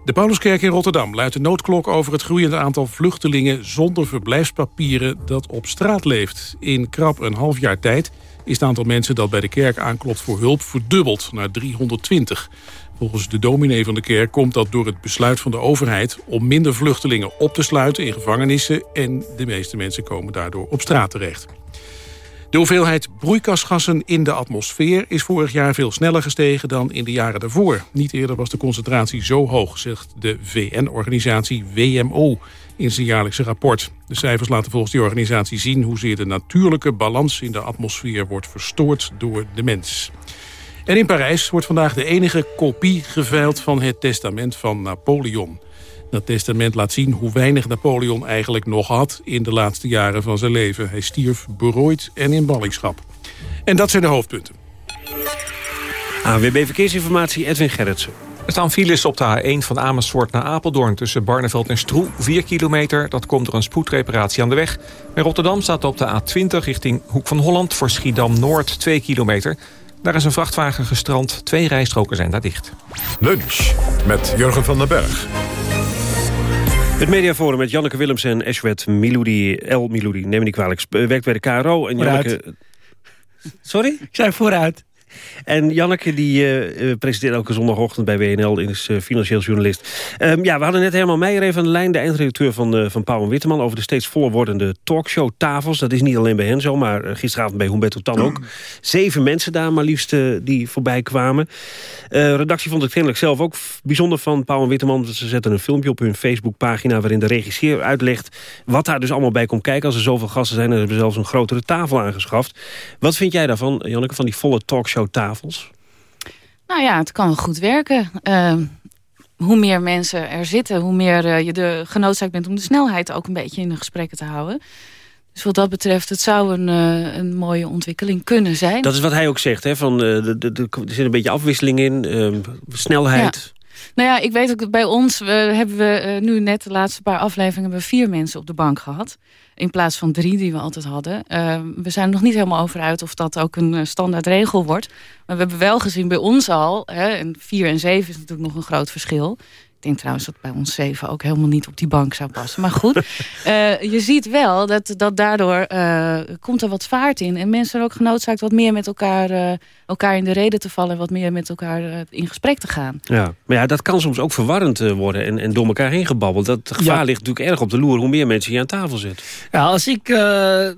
De Pauluskerk in Rotterdam luidt de noodklok over het groeiende aantal vluchtelingen zonder verblijfspapieren dat op straat leeft. In krap een half jaar tijd is het aantal mensen dat bij de kerk aanklopt voor hulp verdubbeld naar 320. Volgens de dominee van de kerk komt dat door het besluit van de overheid om minder vluchtelingen op te sluiten in gevangenissen en de meeste mensen komen daardoor op straat terecht. De hoeveelheid broeikasgassen in de atmosfeer is vorig jaar veel sneller gestegen dan in de jaren daarvoor. Niet eerder was de concentratie zo hoog, zegt de VN-organisatie WMO in zijn jaarlijkse rapport. De cijfers laten volgens die organisatie zien hoezeer de natuurlijke balans in de atmosfeer wordt verstoord door de mens. En in Parijs wordt vandaag de enige kopie geveild van het testament van Napoleon. Dat testament laat zien hoe weinig Napoleon eigenlijk nog had in de laatste jaren van zijn leven. Hij stierf berooid en in ballingschap. En dat zijn de hoofdpunten. AWB Verkeersinformatie, Edwin Gerritsen. Er staan files op de A1 van Amersfoort naar Apeldoorn... tussen Barneveld en Stroe, 4 kilometer. Dat komt door een spoedreparatie aan de weg. In Rotterdam staat op de A20 richting Hoek van Holland... voor Schiedam-Noord, 2 kilometer. Daar is een vrachtwagen gestrand. Twee rijstroken zijn daar dicht. Lunch met Jurgen van den Berg. Het mediaforum met Janneke Willems en Ashwet Miloudi, El Miloudi, neem me niet kwalijk, sp- werkt bij de KRO. En Vooruit. Janneke... Sorry? Ik zei vooruit. En Janneke die eh, eh, presenteert elke zondagochtend bij WNL... is eh, financieel journalist. Ehm, ja, we hadden net helemaal Meijer even aan de lijn... de eindredacteur van, eh van Pauw en Witteman... over de steeds voller wordende talkshow-tafels. Dat is niet alleen bij hen zo, maar gisteravond bij Humberto Tan ook. Zeven mensen daar maar liefst die voorbij kwamen. Redactie vond het kennelijk zelf ook bijzonder van Pauw en Witteman. Ze zetten een filmpje op hun Facebookpagina... waarin de regisseur uitlegt wat daar dus allemaal bij komt kijken... als er zoveel gasten zijn en ze hebben zelfs een grotere tafel aangeschaft. Wat vind jij daarvan, Janneke, van die volle talkshow-tafels? Nou ja, het kan goed werken. Ehm, hoe meer mensen er zitten, hoe meer eh, je de genoodzaakt bent... om de snelheid ook een beetje in de gesprekken te houden. Dus wat dat betreft, het zou een, eh, een mooie ontwikkeling kunnen zijn. Dat is wat hij ook zegt, hè? Van, eh, de, de, de- er zit een beetje afwisseling in, ehm, snelheid. Nou ja, ik weet ook, bij ons eh, hebben we eh, nu net de laatste paar afleveringen... we vier mensen op de bank gehad. In plaats van drie die we altijd hadden. Eh, we zijn er nog niet helemaal over uit of dat ook een eh, standaard regel wordt. Maar we hebben wel gezien bij ons al... Hè, en vier en zeven is natuurlijk nog een groot verschil... denk trouwens dat bij ons zeven ook helemaal niet op die bank zou passen. Maar goed, uh, je ziet wel dat, dat daardoor uh, komt er wat vaart in. En mensen zijn ook genoodzaakt wat meer met elkaar, uh, elkaar in de reden te vallen. En wat meer met elkaar in gesprek te gaan. Ja, maar ja, dat kan soms ook verwarrend worden en, en door elkaar heen gebabbeld. Dat gevaar ja. ligt natuurlijk erg op de loer hoe meer mensen hier aan tafel zitten. Ja, als ik,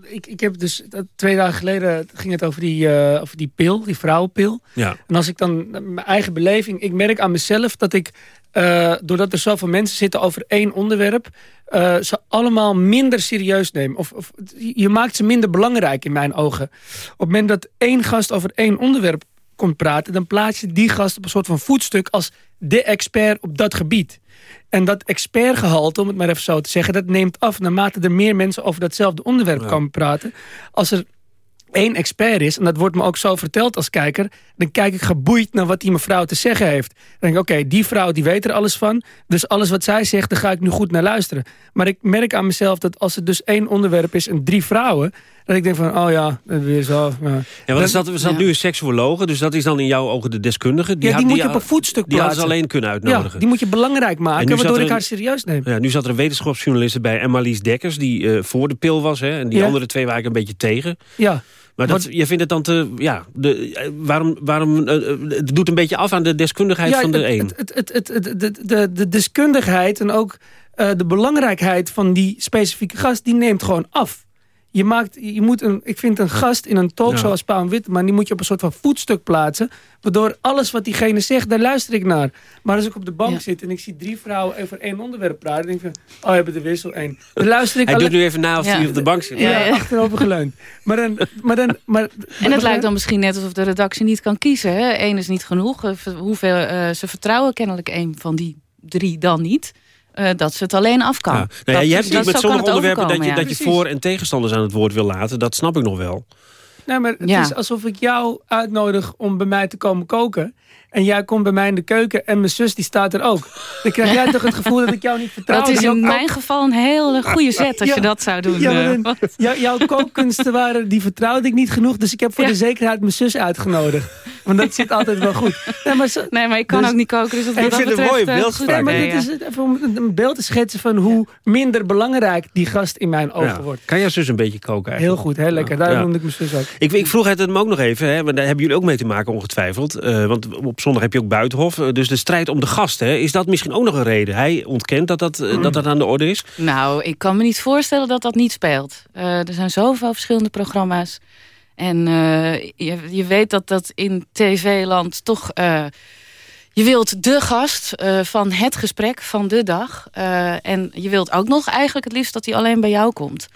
ik, ik heb dus twee dagen geleden ging het over die, over die pil, die vrouwenpil. Ja. En als ik dan mijn eigen beleving, ik merk aan mezelf dat ik uh, doordat er zoveel mensen zitten over één onderwerp... Uh, ze allemaal minder serieus nemen. Of, of, je maakt ze minder belangrijk in mijn ogen. Op het moment dat één gast over één onderwerp komt praten... dan plaats je die gast op een soort van voetstuk... als de expert op dat gebied. En dat expertgehalte, om het maar even zo te zeggen... dat neemt af naarmate er meer mensen over datzelfde onderwerp ja. komen praten. Als er één expert is, en dat wordt me ook zo verteld als kijker... dan kijk ik geboeid naar wat die mevrouw te zeggen heeft. Dan denk ik, oké, die vrouw die weet er alles van... dus alles wat zij zegt, daar ga ik nu goed naar luisteren. Maar ik merk aan mezelf dat als het dus één onderwerp is en drie vrouwen... dat ik denk van, oh ja, weer zo. Ja, ja want er zat, er zat ja. nu een seksuologe, dus dat is dan in jouw ogen de deskundige. Die, ja, die, had, moet je op een voetstuk Die hadden ze alleen kunnen uitnodigen. Ja, die moet je belangrijk maken, waardoor ik haar serieus neem. Ja, nu zat er een wetenschapsjournaliste bij, Emma-Lies Dekkers... die uh, voor de pil was, hè, en die andere twee waren ik een beetje tegen. Ja. Maar dat, je vindt het dan te... Ja, de, waarom, waarom, uh, het doet een beetje af aan de deskundigheid ja, van de een. Het, het, het, het, de, de, de deskundigheid en ook uh, de belangrijkheid van die specifieke gast... die neemt gewoon af. Je maakt, je moet een, ik vind een gast in een talk ja. zoals Paul Witteman... die moet je op een soort van voetstuk plaatsen... waardoor alles wat diegene zegt, daar luister ik naar. Maar als ik op de bank ja. zit en ik zie drie vrouwen over één onderwerp praten... dan denk ik van, oh, hebben de wissel één. Dan luister ik Hij doet nu even na of ja. hij op de bank zit. Ja, ja. achterover geleund. Maar dan, maar dan, maar, en het lijkt dan misschien net alsof de redactie niet kan kiezen. Hè? Eén is niet genoeg. Hoeveel, uh, ze vertrouwen kennelijk één van die drie dan niet... Uh, dat ze het alleen af kan. Ja. Nou ja, je hebt niet met sommige onderwerpen dat je, ja. dat je voor- en tegenstanders aan het woord wil laten. Dat snap ik nog wel. Nee, maar het ja. is alsof ik jou uitnodig om bij mij te komen koken. En jij komt bij mij in de keuken en mijn zus die staat er ook. Dan krijg jij toch het gevoel dat ik jou niet vertrouw. Dat is in mijn geval een hele goede zet als ja, je dat zou doen. Ja, uh, jou, jouw kookkunsten waren, die vertrouwde ik niet genoeg. Dus ik heb voor de zekerheid mijn zus uitgenodigd. Want dat zit altijd wel goed. Nee, maar, zo, nee, maar ik kan dus, ook niet koken. Dus dat ik vind het een mooie Nee, beeldspraak. maar dit is even om een beeld te schetsen van hoe minder belangrijk die gast in mijn ogen wordt. Kan jouw zus een beetje koken eigenlijk? Heel goed, heel lekker. Daar noemde ik mijn zus ook. Ik, ik vroeg het hem ook nog even, hè, maar daar hebben jullie ook mee te maken ongetwijfeld. Uh, want op zondag heb je ook buitenhof. Dus de strijd om de gasten, is dat misschien ook nog een reden? Hij ontkent dat dat, mm. dat, dat aan de orde is? Nou, ik kan me niet voorstellen dat dat niet speelt. Uh, er zijn zoveel verschillende programma's. En je, je, weet dat dat in tv-land toch... Je wilt de gast van het gesprek van de dag. en je wilt ook nog eigenlijk het liefst dat hij alleen bij jou komt.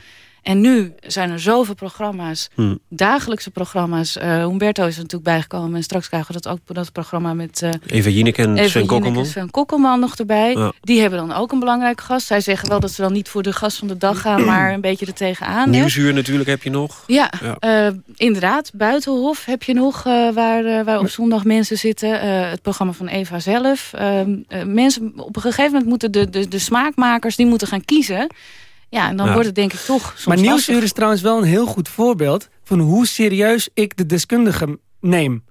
En nu zijn er zoveel programma's, hmm. dagelijkse programma's. Uh, Humberto is er natuurlijk bijgekomen. En straks krijgen we dat ook dat programma met... Uh, Eva Jinek en Eva Sven Kokkelman. Sven Kokkelman nog erbij. Ja. Die hebben dan ook een belangrijke gast. Zij zeggen wel dat ze dan niet voor de gast van de dag gaan... maar een beetje er tegenaan. Nieuwsuur natuurlijk heb je nog. Ja, ja. Uh, inderdaad. Buitenhof heb je nog, waar, waar op zondag mensen zitten. het programma van Eva zelf. Ehm, mensen, op een gegeven moment moeten de, de, de smaakmakers... die moeten gaan kiezen... Ja, en dan ja. wordt het denk ik toch soms Maar Nieuwsuur is trouwens wel een heel goed voorbeeld... van hoe serieus ik de deskundige neem.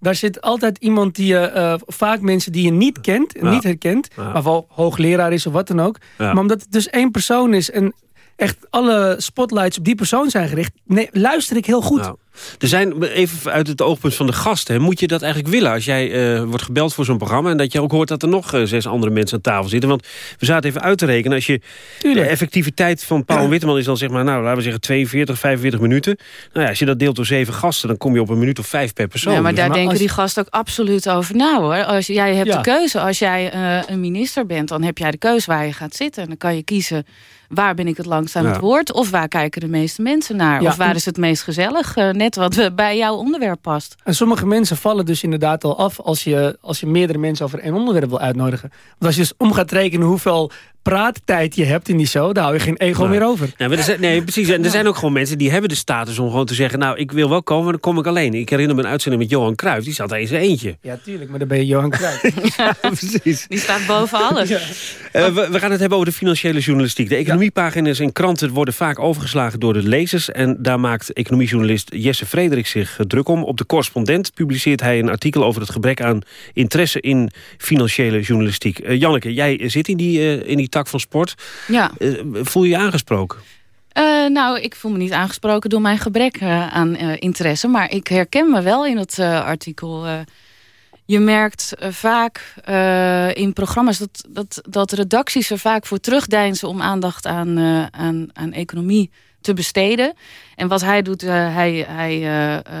Daar zit altijd iemand die je... Uh, vaak mensen die je niet kent, ja. niet herkent... Ja. maar wel hoogleraar is of wat dan ook. Maar omdat het dus één persoon is... en echt alle spotlights op die persoon zijn gericht... Nee, luister ik heel goed. Er zijn, even uit het oogpunt van de gasten... moet je dat eigenlijk willen als jij uh, wordt gebeld voor zo'n programma... en dat je ook hoort dat er nog uh, zes andere mensen aan tafel zitten? Want we zaten even uit te rekenen... als je Tuurlijk. de effectiviteit van Paul ja. Witteman is dan zeg maar... nou, laten we zeggen 42, 45 minuten. Nou ja, als je dat deelt door zeven gasten... dan kom je op een minuut of vijf per persoon. Ja, maar daar dus, denken als... die gasten ook absoluut over na, hoor. Als jij hebt ja. de keuze. Als jij uh, een minister bent, dan heb jij de keuze waar je gaat zitten. En dan kan je kiezen waar ben ik het langst aan ja. het woord... of waar kijken de meeste mensen naar. Ja, of waar is het meest gezellig, uh, net wat bij jouw onderwerp past. En sommige mensen vallen dus inderdaad al af... als je, als je meerdere mensen over één onderwerp wil uitnodigen. Want als je dus om gaat rekenen hoeveel praattijd je hebt in die show... daar hou je geen ego nee. meer over. Maar er zijn, nee, precies. En er zijn ook gewoon mensen die hebben de status om gewoon te zeggen... nou, ik wil wel komen, maar dan kom ik alleen. Ik herinner me een uitzending met Johan Cruijff. Die zat eens eentje. Ja, tuurlijk, maar dan ben je Johan Cruijff. ja, precies. Die staat boven alles. Ja. Uh, we, we, gaan het hebben over de financiële journalistiek. De economiepagina's in kranten worden vaak overgeslagen door de lezers. En daar maakt economiejournalist Jesse Jesse Frederik zich eh, druk om. Op de correspondent publiceert hij een artikel over het gebrek aan interesse in financiële journalistiek. Uh, Janneke, jij zit in die, uh, in die tak van sport. Ja. voel je je aangesproken? Uh, nou, ik voel me niet aangesproken door mijn gebrek uh, aan uh, interesse. Maar ik herken me wel in het artikel. je merkt vaak in programma's dat, dat, dat redacties er vaak voor terugdeinzen... om aandacht aan, aan, aan economie te besteden. En wat hij doet, hij, hij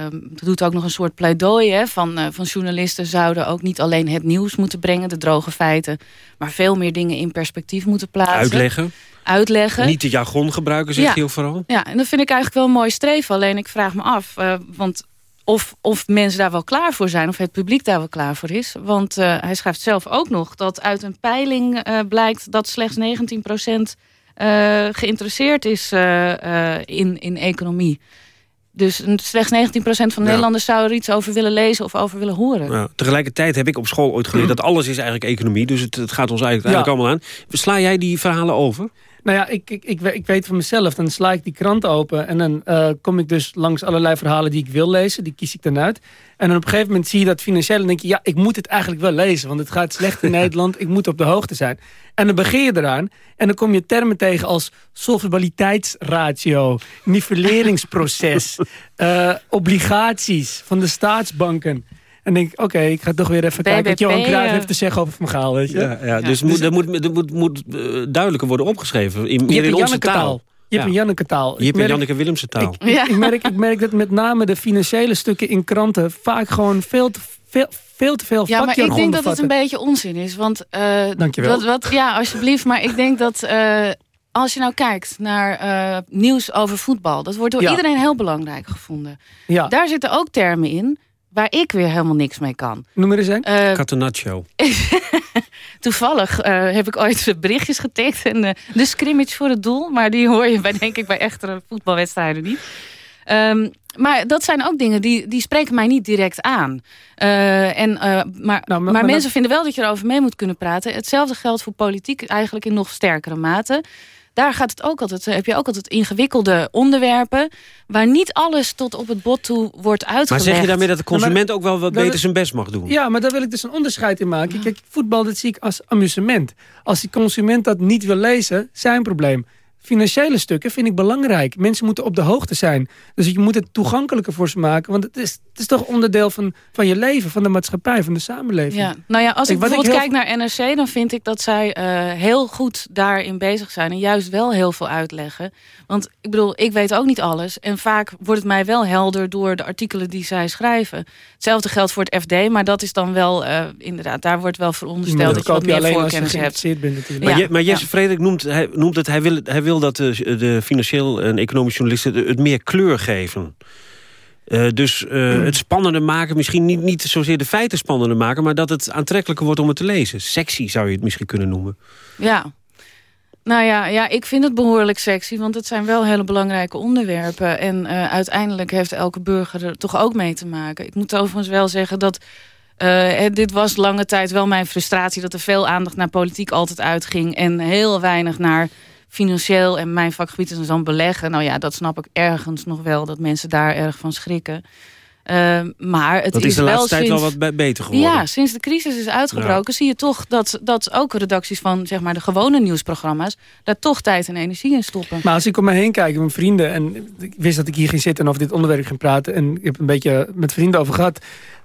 um, doet ook nog een soort pleidooi hè, van, van journalisten zouden ook niet alleen het nieuws moeten brengen, de droge feiten, maar veel meer dingen in perspectief moeten plaatsen. Uitleggen uitleggen. Niet de jargon gebruiken, zegt ja. hij vooral. Ja, en dat vind ik eigenlijk wel een mooi streven. Alleen ik vraag me af, want of, of mensen daar wel klaar voor zijn... of het publiek daar wel klaar voor is. Want hij schrijft zelf ook nog dat uit een peiling blijkt... dat slechts 19 geïnteresseerd is in, in economie. Dus slechts 19% van de ja. Nederlanders zou er iets over willen lezen of over willen horen. Ja, tegelijkertijd heb ik op school ooit geleerd dat alles is eigenlijk economie. Dus het, het gaat ons eigenlijk, eigenlijk allemaal aan. Sla jij die verhalen over? Nou ja, ik, ik, ik, ik, weet van mezelf. Dan sla ik die krant open. En dan uh, kom ik dus langs allerlei verhalen die ik wil lezen. Die kies ik dan uit. En dan op een gegeven moment zie je dat financieel. En denk je, ja, ik moet het eigenlijk wel lezen. Want het gaat slecht in Nederland. Ik moet op de hoogte zijn. En dan begin je eraan. En dan kom je termen tegen als solvabiliteitsratio. Nivelleringsproces. uh, obligaties van de staatsbanken. En denk ik, oké, ik ga toch weer even kijken wat Johan Cruijff heeft te zeggen over Van Gaal. Weet je? Ja, ja, dus, moet, er moet, moet uh, duidelijker worden opgeschreven. In, meer in onze taal. taal. Je hebt een Janneke taal. Je hebt een Janneke Willemse taal. Ik, merk, ik merk dat met name de financiële stukken in kranten... vaak gewoon veel te, veel, veel te veel Ja, maar ik denk dat het een beetje onzin is. Want, uh, Dankjewel. Wat, wat, ja, alsjeblieft. Maar ik denk dat... Uh, als je nou kijkt naar uh, nieuws over voetbal... dat wordt door ja. iedereen heel belangrijk gevonden. Ja. Daar zitten ook termen in waar ik weer helemaal niks mee kan. Noem er eens een. Uh, Catenaccio. Toevallig uh, heb ik ooit berichtjes getikt. En uh, de scrimmage voor het doel. Maar die hoor je bij, denk ik bij echtere voetbalwedstrijden niet. Um, maar dat zijn ook dingen die, die spreken mij niet direct aan. Uh, en, uh, maar nou, maar, maar mensen dat... vinden wel dat je erover mee moet kunnen praten. Hetzelfde geldt voor politiek eigenlijk in nog sterkere mate daar gaat het ook altijd, heb je ook altijd ingewikkelde onderwerpen... waar niet alles tot op het bot toe wordt uitgelegd. Maar zeg je daarmee dat de consument ook wel wat beter zijn best mag doen? Ja, maar daar wil ik dus een onderscheid in maken. Kijk, voetbal dat zie ik als amusement. Als die consument dat niet wil lezen, zijn probleem financiële stukken vind ik belangrijk. Mensen moeten op de hoogte zijn. Dus je moet het toegankelijker voor ze maken. Want het is, het is toch onderdeel van, van je leven, van de maatschappij, van de samenleving. Ja. Nou ja, als ik, ik bijvoorbeeld ik heel... kijk naar NRC... dan vind ik dat zij uh, heel goed daarin bezig zijn. En juist wel heel veel uitleggen. Want ik bedoel, ik weet ook niet alles. En vaak wordt het mij wel helder door de artikelen die zij schrijven. Hetzelfde geldt voor het FD. Maar dat is dan wel, uh, inderdaad, daar wordt wel verondersteld... dat je wat meer voorkennis hebt. Bent, maar, je, maar Jesse ja. Frederik noemt, hij, noemt het... Hij wil, hij wil dat de, de financieel en economische journalisten het meer kleur geven. Uh, dus uh, het spannender maken, misschien niet, niet zozeer de feiten spannender maken... maar dat het aantrekkelijker wordt om het te lezen. Sexy zou je het misschien kunnen noemen. Ja, nou ja, ja, ik vind het behoorlijk sexy, want het zijn wel hele belangrijke onderwerpen. En uh, uiteindelijk heeft elke burger er toch ook mee te maken. Ik moet overigens wel zeggen dat... Dit was lange tijd wel mijn frustratie... dat er veel aandacht naar politiek altijd uitging... en heel weinig naar financieel en mijn vakgebied is dan beleggen. Nou ja, dat snap ik ergens nog wel, dat mensen daar erg van schrikken. Uh, maar het dat is, is de wel laatste sinds, tijd wel wat beter geworden. Ja, sinds de crisis is uitgebroken ja. zie je toch dat, dat ook redacties van zeg maar, de gewone nieuwsprogramma's daar toch tijd en energie in stoppen. Maar als ik om me heen kijk, mijn vrienden, en ik wist dat ik hier ging zitten en over dit onderwerp ging praten en ik heb een beetje met vrienden over gehad,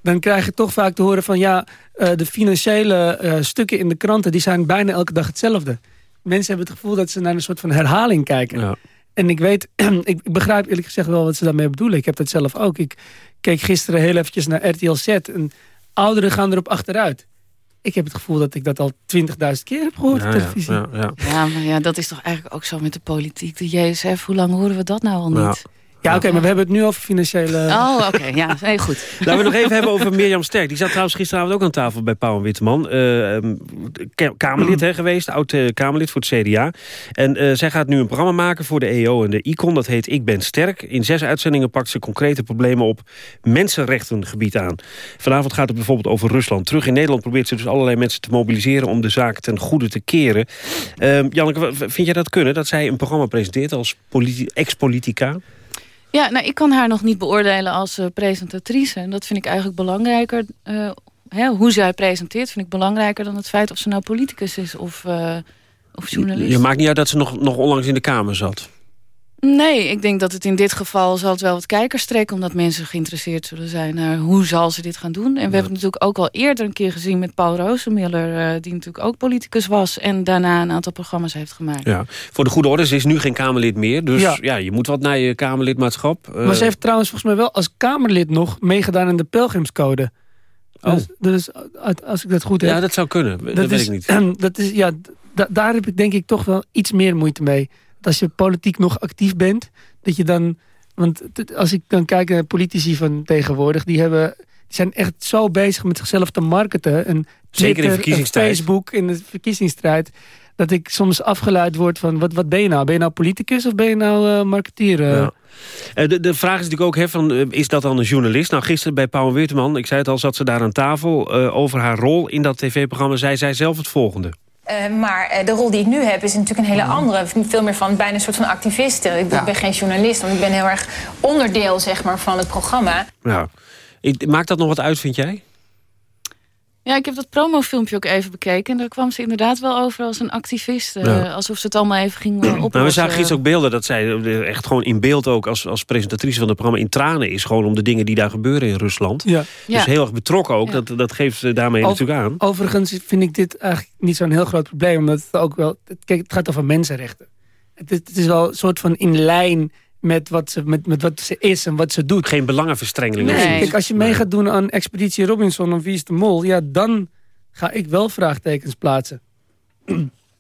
dan krijg je toch vaak te horen van ja, uh, de financiële uh, stukken in de kranten die zijn bijna elke dag hetzelfde mensen hebben het gevoel dat ze naar een soort van herhaling kijken. Ja. En ik weet, ik begrijp eerlijk gezegd wel wat ze daarmee bedoelen. Ik heb dat zelf ook. Ik keek gisteren heel eventjes naar RTL Z. En ouderen gaan erop achteruit. Ik heb het gevoel dat ik dat al 20.000 keer heb gehoord ja, op televisie. Ja, ja, ja, maar ja, dat is toch eigenlijk ook zo met de politiek. De JSF, hoe lang horen we dat nou al niet? Ja, oké, okay, maar we hebben het nu over financiële... Oh, oké, okay, ja, heel goed. Laten we nog even hebben over Mirjam Sterk. Die zat trouwens gisteravond ook aan tafel bij Pauw en Witteman. Uh, Kamerlid hè, geweest, oud uh, Kamerlid voor het CDA. En uh, zij gaat nu een programma maken voor de EO en de ICON. Dat heet Ik Ben Sterk. In zes uitzendingen pakt ze concrete problemen op mensenrechtengebied aan. Vanavond gaat het bijvoorbeeld over Rusland. Terug in Nederland probeert ze dus allerlei mensen te mobiliseren... om de zaak ten goede te keren. Janneke, vind jij dat kunnen? Dat zij een programma presenteert als ex-politica? Ja, nou, ik kan haar nog niet beoordelen als uh, presentatrice. En dat vind ik eigenlijk belangrijker. Uh, hè, hoe zij presenteert vind ik belangrijker dan het feit of ze nou politicus is of, uh, of journalist. Je maakt niet uit dat ze nog, nog onlangs in de Kamer zat. Nee, ik denk dat het in dit geval zal het wel wat kijkers trekken... omdat mensen geïnteresseerd zullen zijn naar hoe zal ze dit gaan doen. En we hebben het natuurlijk ook al eerder een keer gezien met Paul Roosemiller... Uh, die natuurlijk ook politicus was en daarna een aantal programma's heeft gemaakt. Ja. Voor de goede orde, ze is nu geen Kamerlid meer. Dus ja, ja je moet wat naar je Kamerlidmaatschap. Uh... Maar ze heeft trouwens volgens mij wel als Kamerlid nog meegedaan in de Pelgrimscode. Oh. Dus, dus als ik dat goed heb... Ja, dat zou kunnen. Dat, dat weet is, ik niet. Dat is, ja, daar heb ik denk ik toch wel iets meer moeite mee als je politiek nog actief bent, dat je dan... Want als ik dan kijk naar politici van tegenwoordig, die hebben... Die zijn echt zo bezig met zichzelf te marketen. En Zeker in verkiezingstijd. Facebook in de verkiezingsstrijd. Dat ik soms afgeleid word van, wat, wat ben je nou? Ben je nou politicus of ben je nou uh, marketeer? Ja. De, de vraag is natuurlijk ook, hè, van, is dat dan een journalist? Nou, gisteren bij Paul Witteman, ik zei het al, zat ze daar aan tafel. Uh, over haar rol in dat tv-programma zei zij zelf het volgende. Uh, maar uh, de rol die ik nu heb is natuurlijk een hele andere. Veel meer van bijna een soort van activiste. Ik, ja. ik ben geen journalist, want ik ben heel erg onderdeel zeg maar, van het programma. Ja. Maakt dat nog wat uit, vind jij? Ja, ik heb dat promofilmpje ook even bekeken. En daar kwam ze inderdaad wel over als een activist. Uh, ja. Alsof ze het allemaal even ging oplossen. Maar we zagen gisteren ook beelden dat zij echt gewoon in beeld ook... als, als presentatrice van het programma in tranen is. Gewoon om de dingen die daar gebeuren in Rusland. Ja. Dus ja. heel erg betrokken ook. Dat, dat geeft daarmee Over, natuurlijk aan. Overigens vind ik dit eigenlijk niet zo'n heel groot probleem. Omdat het ook wel... Kijk, het gaat over mensenrechten. Het, het is wel een soort van in lijn met wat, ze, met, met wat ze is en wat ze doet. Geen belangenverstrengeling. Nee. Kijk, als je mee gaat doen aan Expeditie Robinson of Wie is de Mol... ja, dan ga ik wel vraagtekens plaatsen.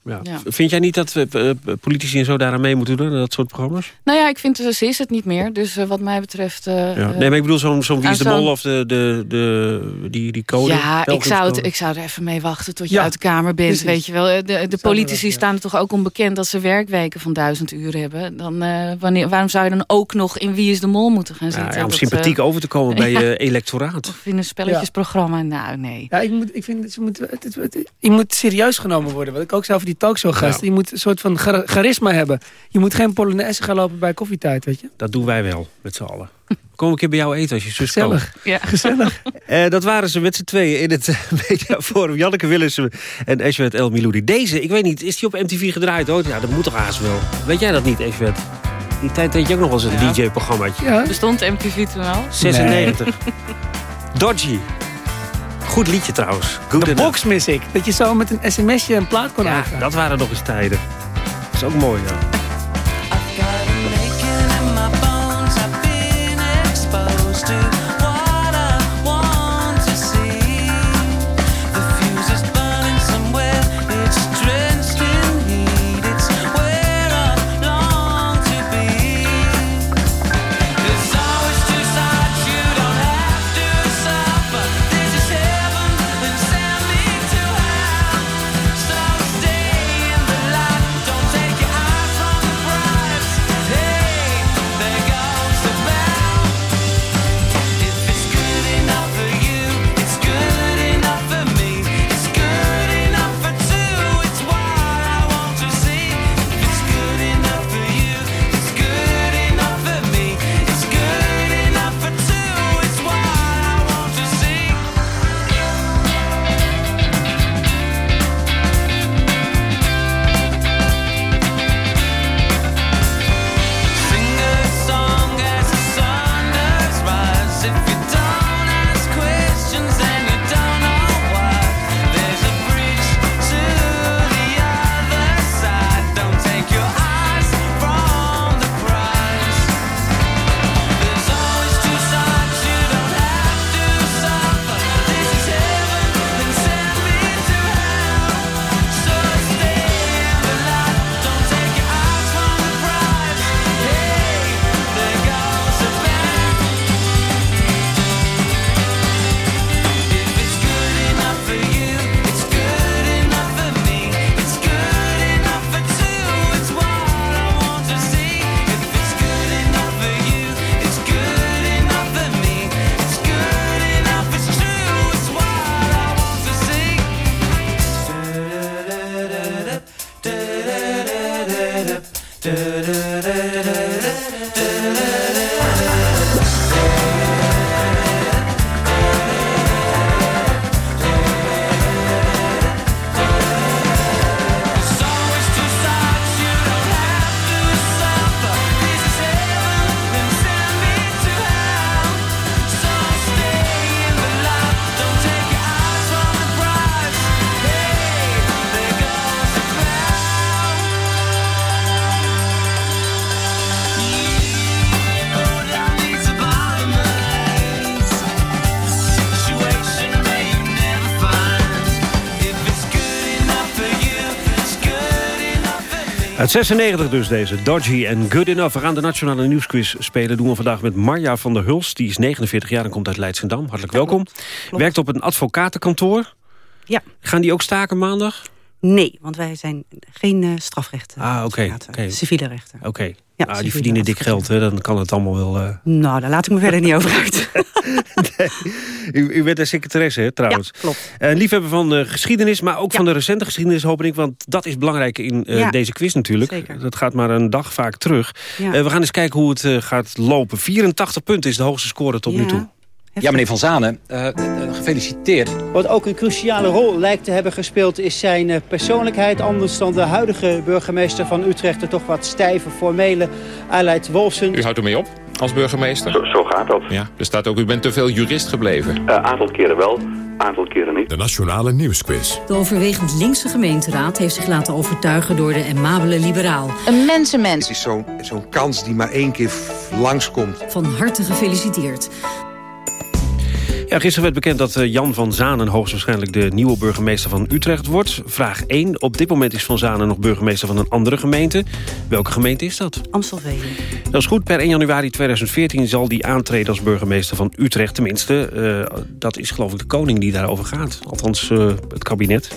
Ja. Ja. Vind jij niet dat we, uh, politici en zo daaraan mee moeten doen, dat soort programma's? Nou ja, ik vind ze is het niet meer. Dus uh, wat mij betreft... ja. Nee, maar ik bedoel zo'n zo Wie is de Mol of de, de, de, die, die code? Ja, ik zou, het, ik zou er even mee wachten tot je ja. uit de Kamer bent. Precies. Weet je wel. De, de politici wel, staan er toch ook onbekend dat ze werkweken van duizend uur hebben. Dan, wanneer, waarom zou je dan ook nog in Wie is de Mol moeten gaan zitten? Ja, om dat, sympathiek over te komen bij je electoraat. Of in een spelletjesprogramma. Nou, nee. Ja, ik, moet, ik vind, ze moet, het, het, het, je moet serieus genomen worden. Wat ik ook zou voor die talkshow gast. Ja. Je moet een soort van charisma hebben. Je moet geen polonaise gaan lopen bij koffietijd, weet je? Dat doen wij wel, met z'n allen. Kom een keer bij jou eten als je zus Gezellig. Ja. Gezellig. uh, dat waren ze met z'n tweeën in het mediaforum. Janneke Willemsen en Eshwet El Miloudi. Deze, ik weet niet, is die op MTV gedraaid? Oh, ja, dat moet toch haast wel. Weet jij dat niet, Eshwet? Die tijd deed je ook nog wel eens een ja. DJ-programmaatje. Ja. Bestond MTV toen al? 96. Nee. Dodgy. Goed liedje trouwens. Good de box mis ik. Dat je zo met een sms'je een plaat kon ja, aanvragen. dat waren nog eens tijden. Dat is ook mooi, ja. Uit 96 dus deze, Dodgy en Good Enough. We gaan de Nationale Nieuwsquiz spelen. doen we vandaag met Marja van der Hulst. Die is 49 jaar en komt uit Leidschendam. Hartelijk welkom. Werkt op een advocatenkantoor. Ja. Gaan die ook staken maandag? Nee, want wij zijn geen uh, strafrechten. Ah, oké. Okay, Civiele rechten. Oké. Ja, ah, die verdienen dik geld, hè? dan kan het allemaal wel... Uh... Nou, daar laat ik me verder niet over uit. nee. u, u bent een secretaresse, hè, trouwens. Ja, klopt. Uh, liefhebber van uh, geschiedenis, maar ook ja. van de recente geschiedenis, hoop ik. Want dat is belangrijk in ja. deze quiz natuurlijk. Zeker. Dat gaat maar een dag vaak terug. we gaan eens kijken hoe het gaat lopen. 84 punten is de hoogste score tot nu toe. Ja, meneer Van Zanen, uh, gefeliciteerd. Wat ook een cruciale rol lijkt te hebben gespeeld... is zijn uh, persoonlijkheid. Anders dan de huidige burgemeester van Utrecht... de toch wat stijve, formele Aleid Wolfsen. U houdt ermee op als burgemeester? Zo, zo gaat dat. Ja, er staat ook, u bent te veel jurist gebleven. Een uh, aantal keren wel, aantal keren niet. De Nationale Nieuwsquiz. De overwegend linkse gemeenteraad heeft zich laten overtuigen... door de amabele liberaal. Een mensenmens. Het is zo'n zo'n kans die maar één keer langskomt. Van harte gefeliciteerd. Ja, gisteren werd bekend dat uh, Jan van Zanen hoogstwaarschijnlijk de nieuwe burgemeester van Utrecht wordt. Vraag 1. Op dit moment is Van Zanen nog burgemeester van een andere gemeente. Welke gemeente is dat? Amstelveen. Dat is goed. Per 1 januari 2014 zal die aantreden als burgemeester van Utrecht. Tenminste, uh, dat is geloof ik de koning die daarover gaat. Althans, uh, het kabinet.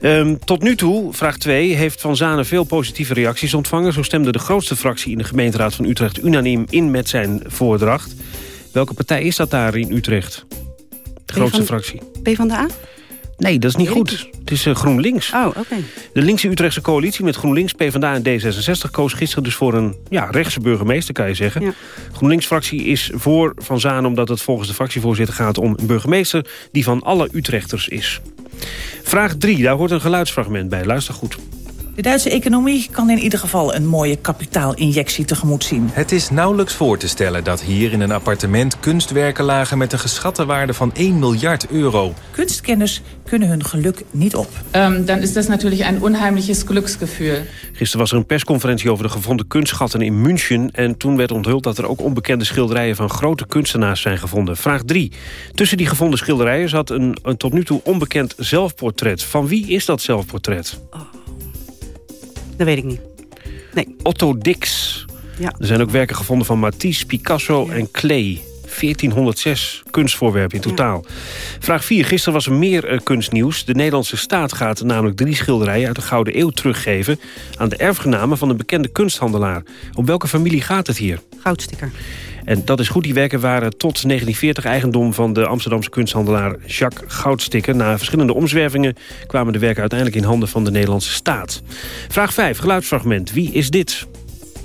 Um, tot nu toe, vraag 2, heeft Van Zanen veel positieve reacties ontvangen. Zo stemde de grootste fractie in de gemeenteraad van Utrecht unaniem in met zijn voordracht. Welke partij is dat daar in Utrecht? De grootste fractie. P van de A? Nee, dat is niet goed. Het is uh, GroenLinks. Oh, oké. Okay. De linkse Utrechtse coalitie met GroenLinks, PvdA en D66... koos gisteren dus voor een ja, rechtse burgemeester, kan je zeggen. Ja. GroenLinks-fractie is voor Van Zaan... omdat het volgens de fractievoorzitter gaat om een burgemeester... die van alle Utrechters is. Vraag 3, daar hoort een geluidsfragment bij. Luister goed. De Duitse economie kan in ieder geval een mooie kapitaalinjectie tegemoet zien. Het is nauwelijks voor te stellen dat hier in een appartement kunstwerken lagen met een geschatte waarde van 1 miljard euro. Kunstkenners kunnen hun geluk niet op. Um, dan is dat natuurlijk een onheimliches Glücksgefühl. Gisteren was er een persconferentie over de gevonden kunstschatten in München... en toen werd onthuld dat er ook onbekende schilderijen van grote kunstenaars zijn gevonden. Vraag 3. Tussen die gevonden schilderijen zat een, een tot nu toe onbekend zelfportret. Van wie is dat zelfportret? Oh. Dat weet ik niet. Nee. Otto Dix. Ja. Er zijn ook werken gevonden van Matisse, Picasso en Klee. 1406 kunstvoorwerpen in totaal. Ja. Vraag 4. Gisteren was er meer uh, kunstnieuws. De Nederlandse staat gaat namelijk drie schilderijen uit de Gouden Eeuw teruggeven... aan de erfgenamen van een bekende kunsthandelaar. Om welke familie gaat het hier? Goudstikker. En dat is goed, die werken waren tot 1940 eigendom van de Amsterdamse kunsthandelaar Jacques Goudstikker. Na verschillende omzwervingen kwamen de werken uiteindelijk in handen van de Nederlandse staat. Vraag 5, geluidsfragment. Wie is dit?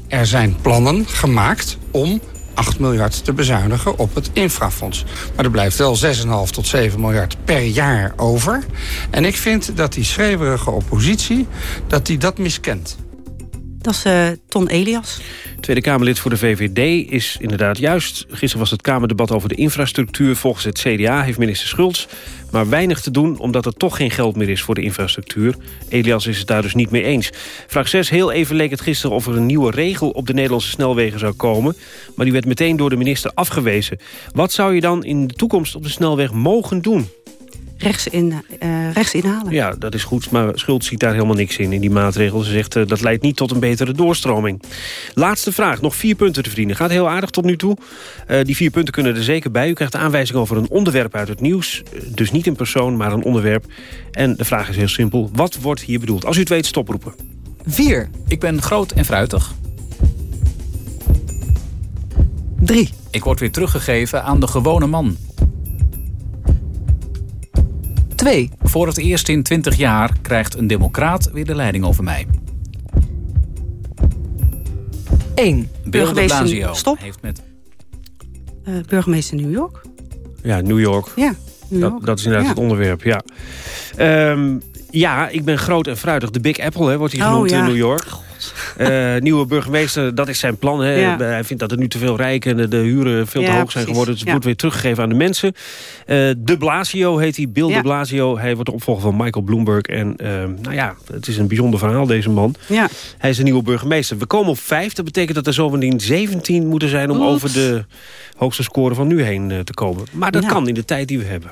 Er zijn plannen gemaakt om 8 miljard te bezuinigen op het infrafonds. Maar er blijft wel 6,5 tot 7 miljard per jaar over. En ik vind dat die schreeuwerige oppositie dat die dat miskent. Dat is uh, Ton Elias. Tweede Kamerlid voor de VVD is inderdaad juist. Gisteren was het Kamerdebat over de infrastructuur. Volgens het CDA heeft minister Schultz maar weinig te doen... omdat er toch geen geld meer is voor de infrastructuur. Elias is het daar dus niet mee eens. Vraag 6. Heel even leek het gisteren of er een nieuwe regel... op de Nederlandse snelwegen zou komen. Maar die werd meteen door de minister afgewezen. Wat zou je dan in de toekomst op de snelweg mogen doen? Rechts, in, uh, rechts inhalen. Ja, dat is goed, maar Schuld ziet daar helemaal niks in, in die maatregel. Ze zegt uh, dat leidt niet tot een betere doorstroming. Laatste vraag, nog vier punten te verdienen. Gaat heel aardig tot nu toe. Uh, die vier punten kunnen er zeker bij. U krijgt de aanwijzing over een onderwerp uit het nieuws. Dus niet een persoon, maar een onderwerp. En de vraag is heel simpel. Wat wordt hier bedoeld? Als u het weet, stoproepen. 4. Ik ben groot en fruitig. 3. Ik word weer teruggegeven aan de gewone man. 2. Voor het eerst in 20 jaar krijgt een democraat weer de leiding over mij. 1. Burgemeester Stop. heeft met... Uh, burgemeester New York. Ja, New York. Ja, New York. Dat, dat is inderdaad ja. het onderwerp, ja. Um, ja, ik ben groot en fruitig. De Big Apple hè, wordt hij genoemd oh, ja. in New York. Uh, nieuwe burgemeester, dat is zijn plan. Hè. Ja. Hij vindt dat er nu te veel rijken en de huren veel te Ja, hoog zijn precies. geworden. Dus het wordt weer teruggegeven aan de mensen. Uh, de Blasio heet hij, Bill de Blasio. Hij wordt de opvolger van Michael Bloomberg. En uh, nou ja, het is een bijzonder verhaal, deze man. Ja. Hij is de nieuwe burgemeester. We komen op vijf. Dat betekent dat er zo meteen 17 moeten zijn... om Oeps. over de hoogste score van nu heen eh, te komen. Maar dat kan in de tijd die we hebben.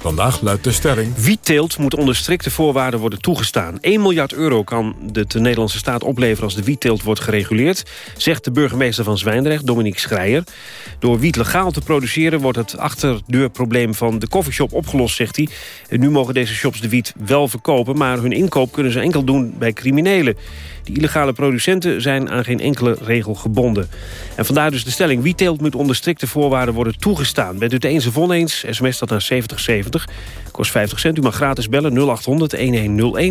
Vandaag luidt de stelling... Wietteelt moet onder strikte voorwaarden worden toegestaan. 1 miljard euro kan de, de Nederlandse staat opleveren... als de wietteelt wordt gereguleerd, zegt de burgemeester van Zwijndrecht, Dominique Schreier. Door wiet legaal te produceren wordt het achterdeurprobleem van de koffieshop opgelost, zegt hij. Nu mogen deze shops de wiet wel verkopen... maar hun inkoop kunnen ze enkel doen bij criminelen. Die illegale producenten zijn aan geen enkele regel gebonden. En vandaar dus de stelling... wietteelt moet onder strikte voorwaarden worden toegestaan. Bent u het eens of oneens? SMS dat naar 7070. Kost 50 cent. U mag gratis bellen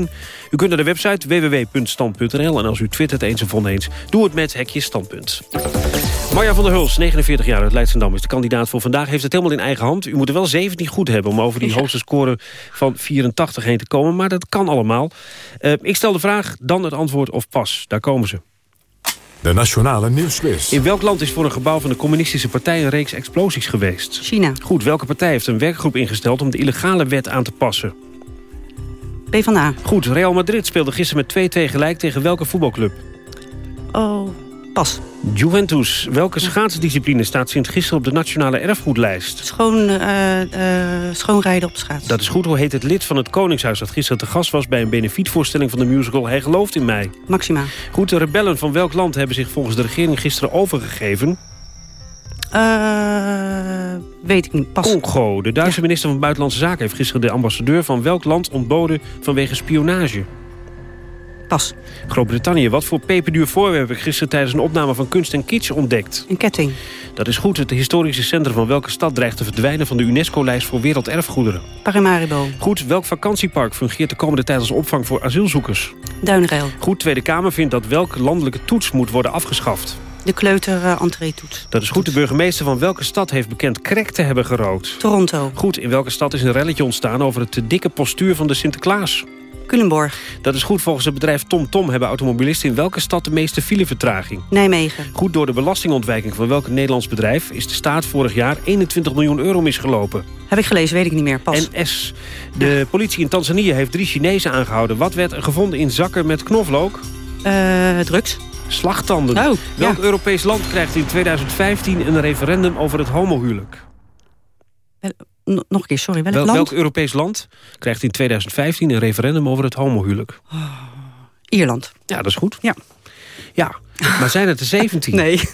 0800-1101. U kunt naar de website www.stand.nl. En als u twittert eens of oneens, doe het met hekje standpunt. Marja van der Huls, 49 jaar uit Leidschendam, is de kandidaat voor vandaag. Heeft het helemaal in eigen hand. U moet er wel 17 goed hebben om over die hoogste score van 84 heen te komen. Maar dat kan allemaal. Uh, ik stel de vraag, dan het antwoord of pas. Daar komen ze. De Nationale Nieuwsquiz. In welk land is voor een gebouw van de communistische partij een reeks explosies geweest? China. Goed, welke partij heeft een werkgroep ingesteld om de illegale wet aan te passen? PvdA. Goed, Real Madrid speelde gisteren met 2-2 gelijk tegen welke voetbalclub? Oh, pas. Juventus. Welke schaatsdiscipline staat sinds gisteren op de nationale erfgoedlijst? Schoon, uh, uh, schoonrijden op schaats. Dat is goed. Hoe heet het lid van het Koningshuis dat gisteren te gast was... bij een benefietvoorstelling van de musical Hij gelooft in mij? Maxima. Goed, de rebellen van welk land hebben zich volgens de regering gisteren overgegeven? Uh, weet ik niet. Pas. Congo. De Duitse ja. minister van Buitenlandse Zaken heeft gisteren de ambassadeur van welk land ontboden vanwege spionage? Pas. Groot-Brittannië. Wat voor peperduur voorwerp heb ik gisteren tijdens een opname van Kunst en Kitsch ontdekt? Een ketting. Dat is goed. Het historische centrum van welke stad dreigt te verdwijnen van de UNESCO-lijst voor werelderfgoederen? Paramaribo. Goed. Welk vakantiepark fungeert de komende tijd als opvang voor asielzoekers? Duinruil. Goed. Tweede Kamer vindt dat welke landelijke toets moet worden afgeschaft? De kleuter uh, entree-toets. Dat is goed. De burgemeester van welke stad heeft bekend crack te hebben gerookt? Toronto. Goed. In welke stad is een relletje ontstaan over het te dikke postuur van de Sinterklaas? Culemborg. Dat is goed. Volgens het bedrijf TomTom Tom hebben automobilisten in welke stad de meeste filevertraging? Nijmegen. Goed. Door de belastingontwijking van welk Nederlands bedrijf is de staat vorig jaar 21 miljoen euro misgelopen? Heb ik gelezen, weet ik niet meer. Pas. NS. De politie in Tanzania heeft drie Chinezen aangehouden. Wat werd er gevonden in zakken met knoflook? Uh, drugs. Slagtanden. Oh, Welk ja. Europees land krijgt in 2015 een referendum over het homohuwelijk? Nog een keer, sorry. Welk Wel, land? Welk Europees land krijgt in 2015 een referendum over het homohuwelijk? Oh, Ierland. Ja, dat is goed. Ja. Ja, maar zijn het er 17? Nee.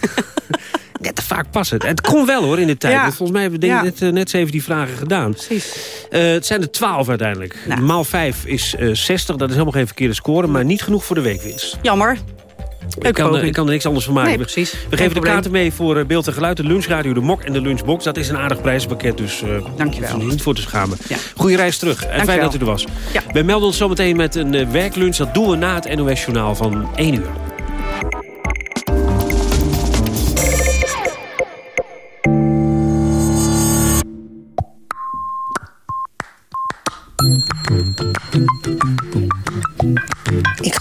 Net te vaak passen. Het kon wel hoor in de tijd. Ja. Volgens mij hebben we denk ik Ja. net, net 17 vragen gedaan. Precies. Uh, het zijn er 12 uiteindelijk. Nou. Maal 5 is uh, 60. Dat is helemaal geen verkeerde score. Maar niet genoeg voor de weekwinst. Jammer. Ik kan, er, ik kan er niks anders van maken. Nee, precies. We Geen geven de kaarten mee voor uh, beeld en geluid, de lunchradio, de mok en de lunchbox. Dat is een aardig prijzenpakket, dus uh, Dankjewel. niet voor te schamen. Ja. Goeie reis terug. En fijn dat u er was. Ja. We melden ons zometeen met een werklunch. Dat doen we na het NOS-journaal van 1 uur.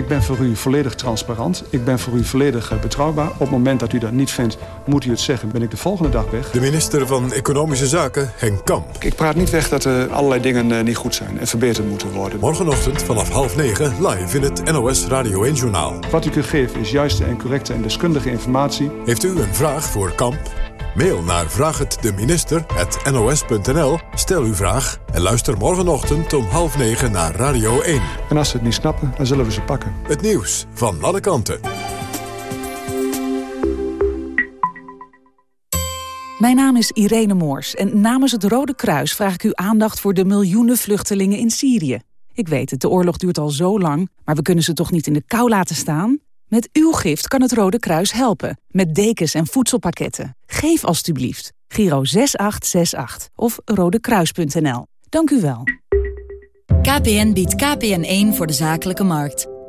Ik ben voor u volledig transparant. Ik ben voor u volledig eh, betrouwbaar. Op het moment dat u dat niet vindt, moet u het zeggen. Ben ik de volgende dag weg. De minister van Economische Zaken, Henk Kamp. Ik praat niet weg dat er allerlei dingen eh, niet goed zijn en verbeterd moeten worden. Morgenochtend vanaf half negen live in het NOS Radio 1-journaal. Wat u kunt geven is juiste en correcte en deskundige informatie. Heeft u een vraag voor Kamp? Mail naar vraaghetdeminister.nos.nl. Stel uw vraag en luister morgenochtend om half negen naar Radio 1. En als ze het niet snappen, dan zullen we ze pakken. Het nieuws van alle kanten. Mijn naam is Irene Moors en namens het Rode Kruis vraag ik uw aandacht voor de miljoenen vluchtelingen in Syrië. Ik weet het, de oorlog duurt al zo lang, maar we kunnen ze toch niet in de kou laten staan? Met uw gift kan het Rode Kruis helpen, met dekens en voedselpakketten. Geef alstublieft. Giro 6868 of rodekruis.nl. Dank u wel. KPN biedt KPN1 voor de zakelijke markt.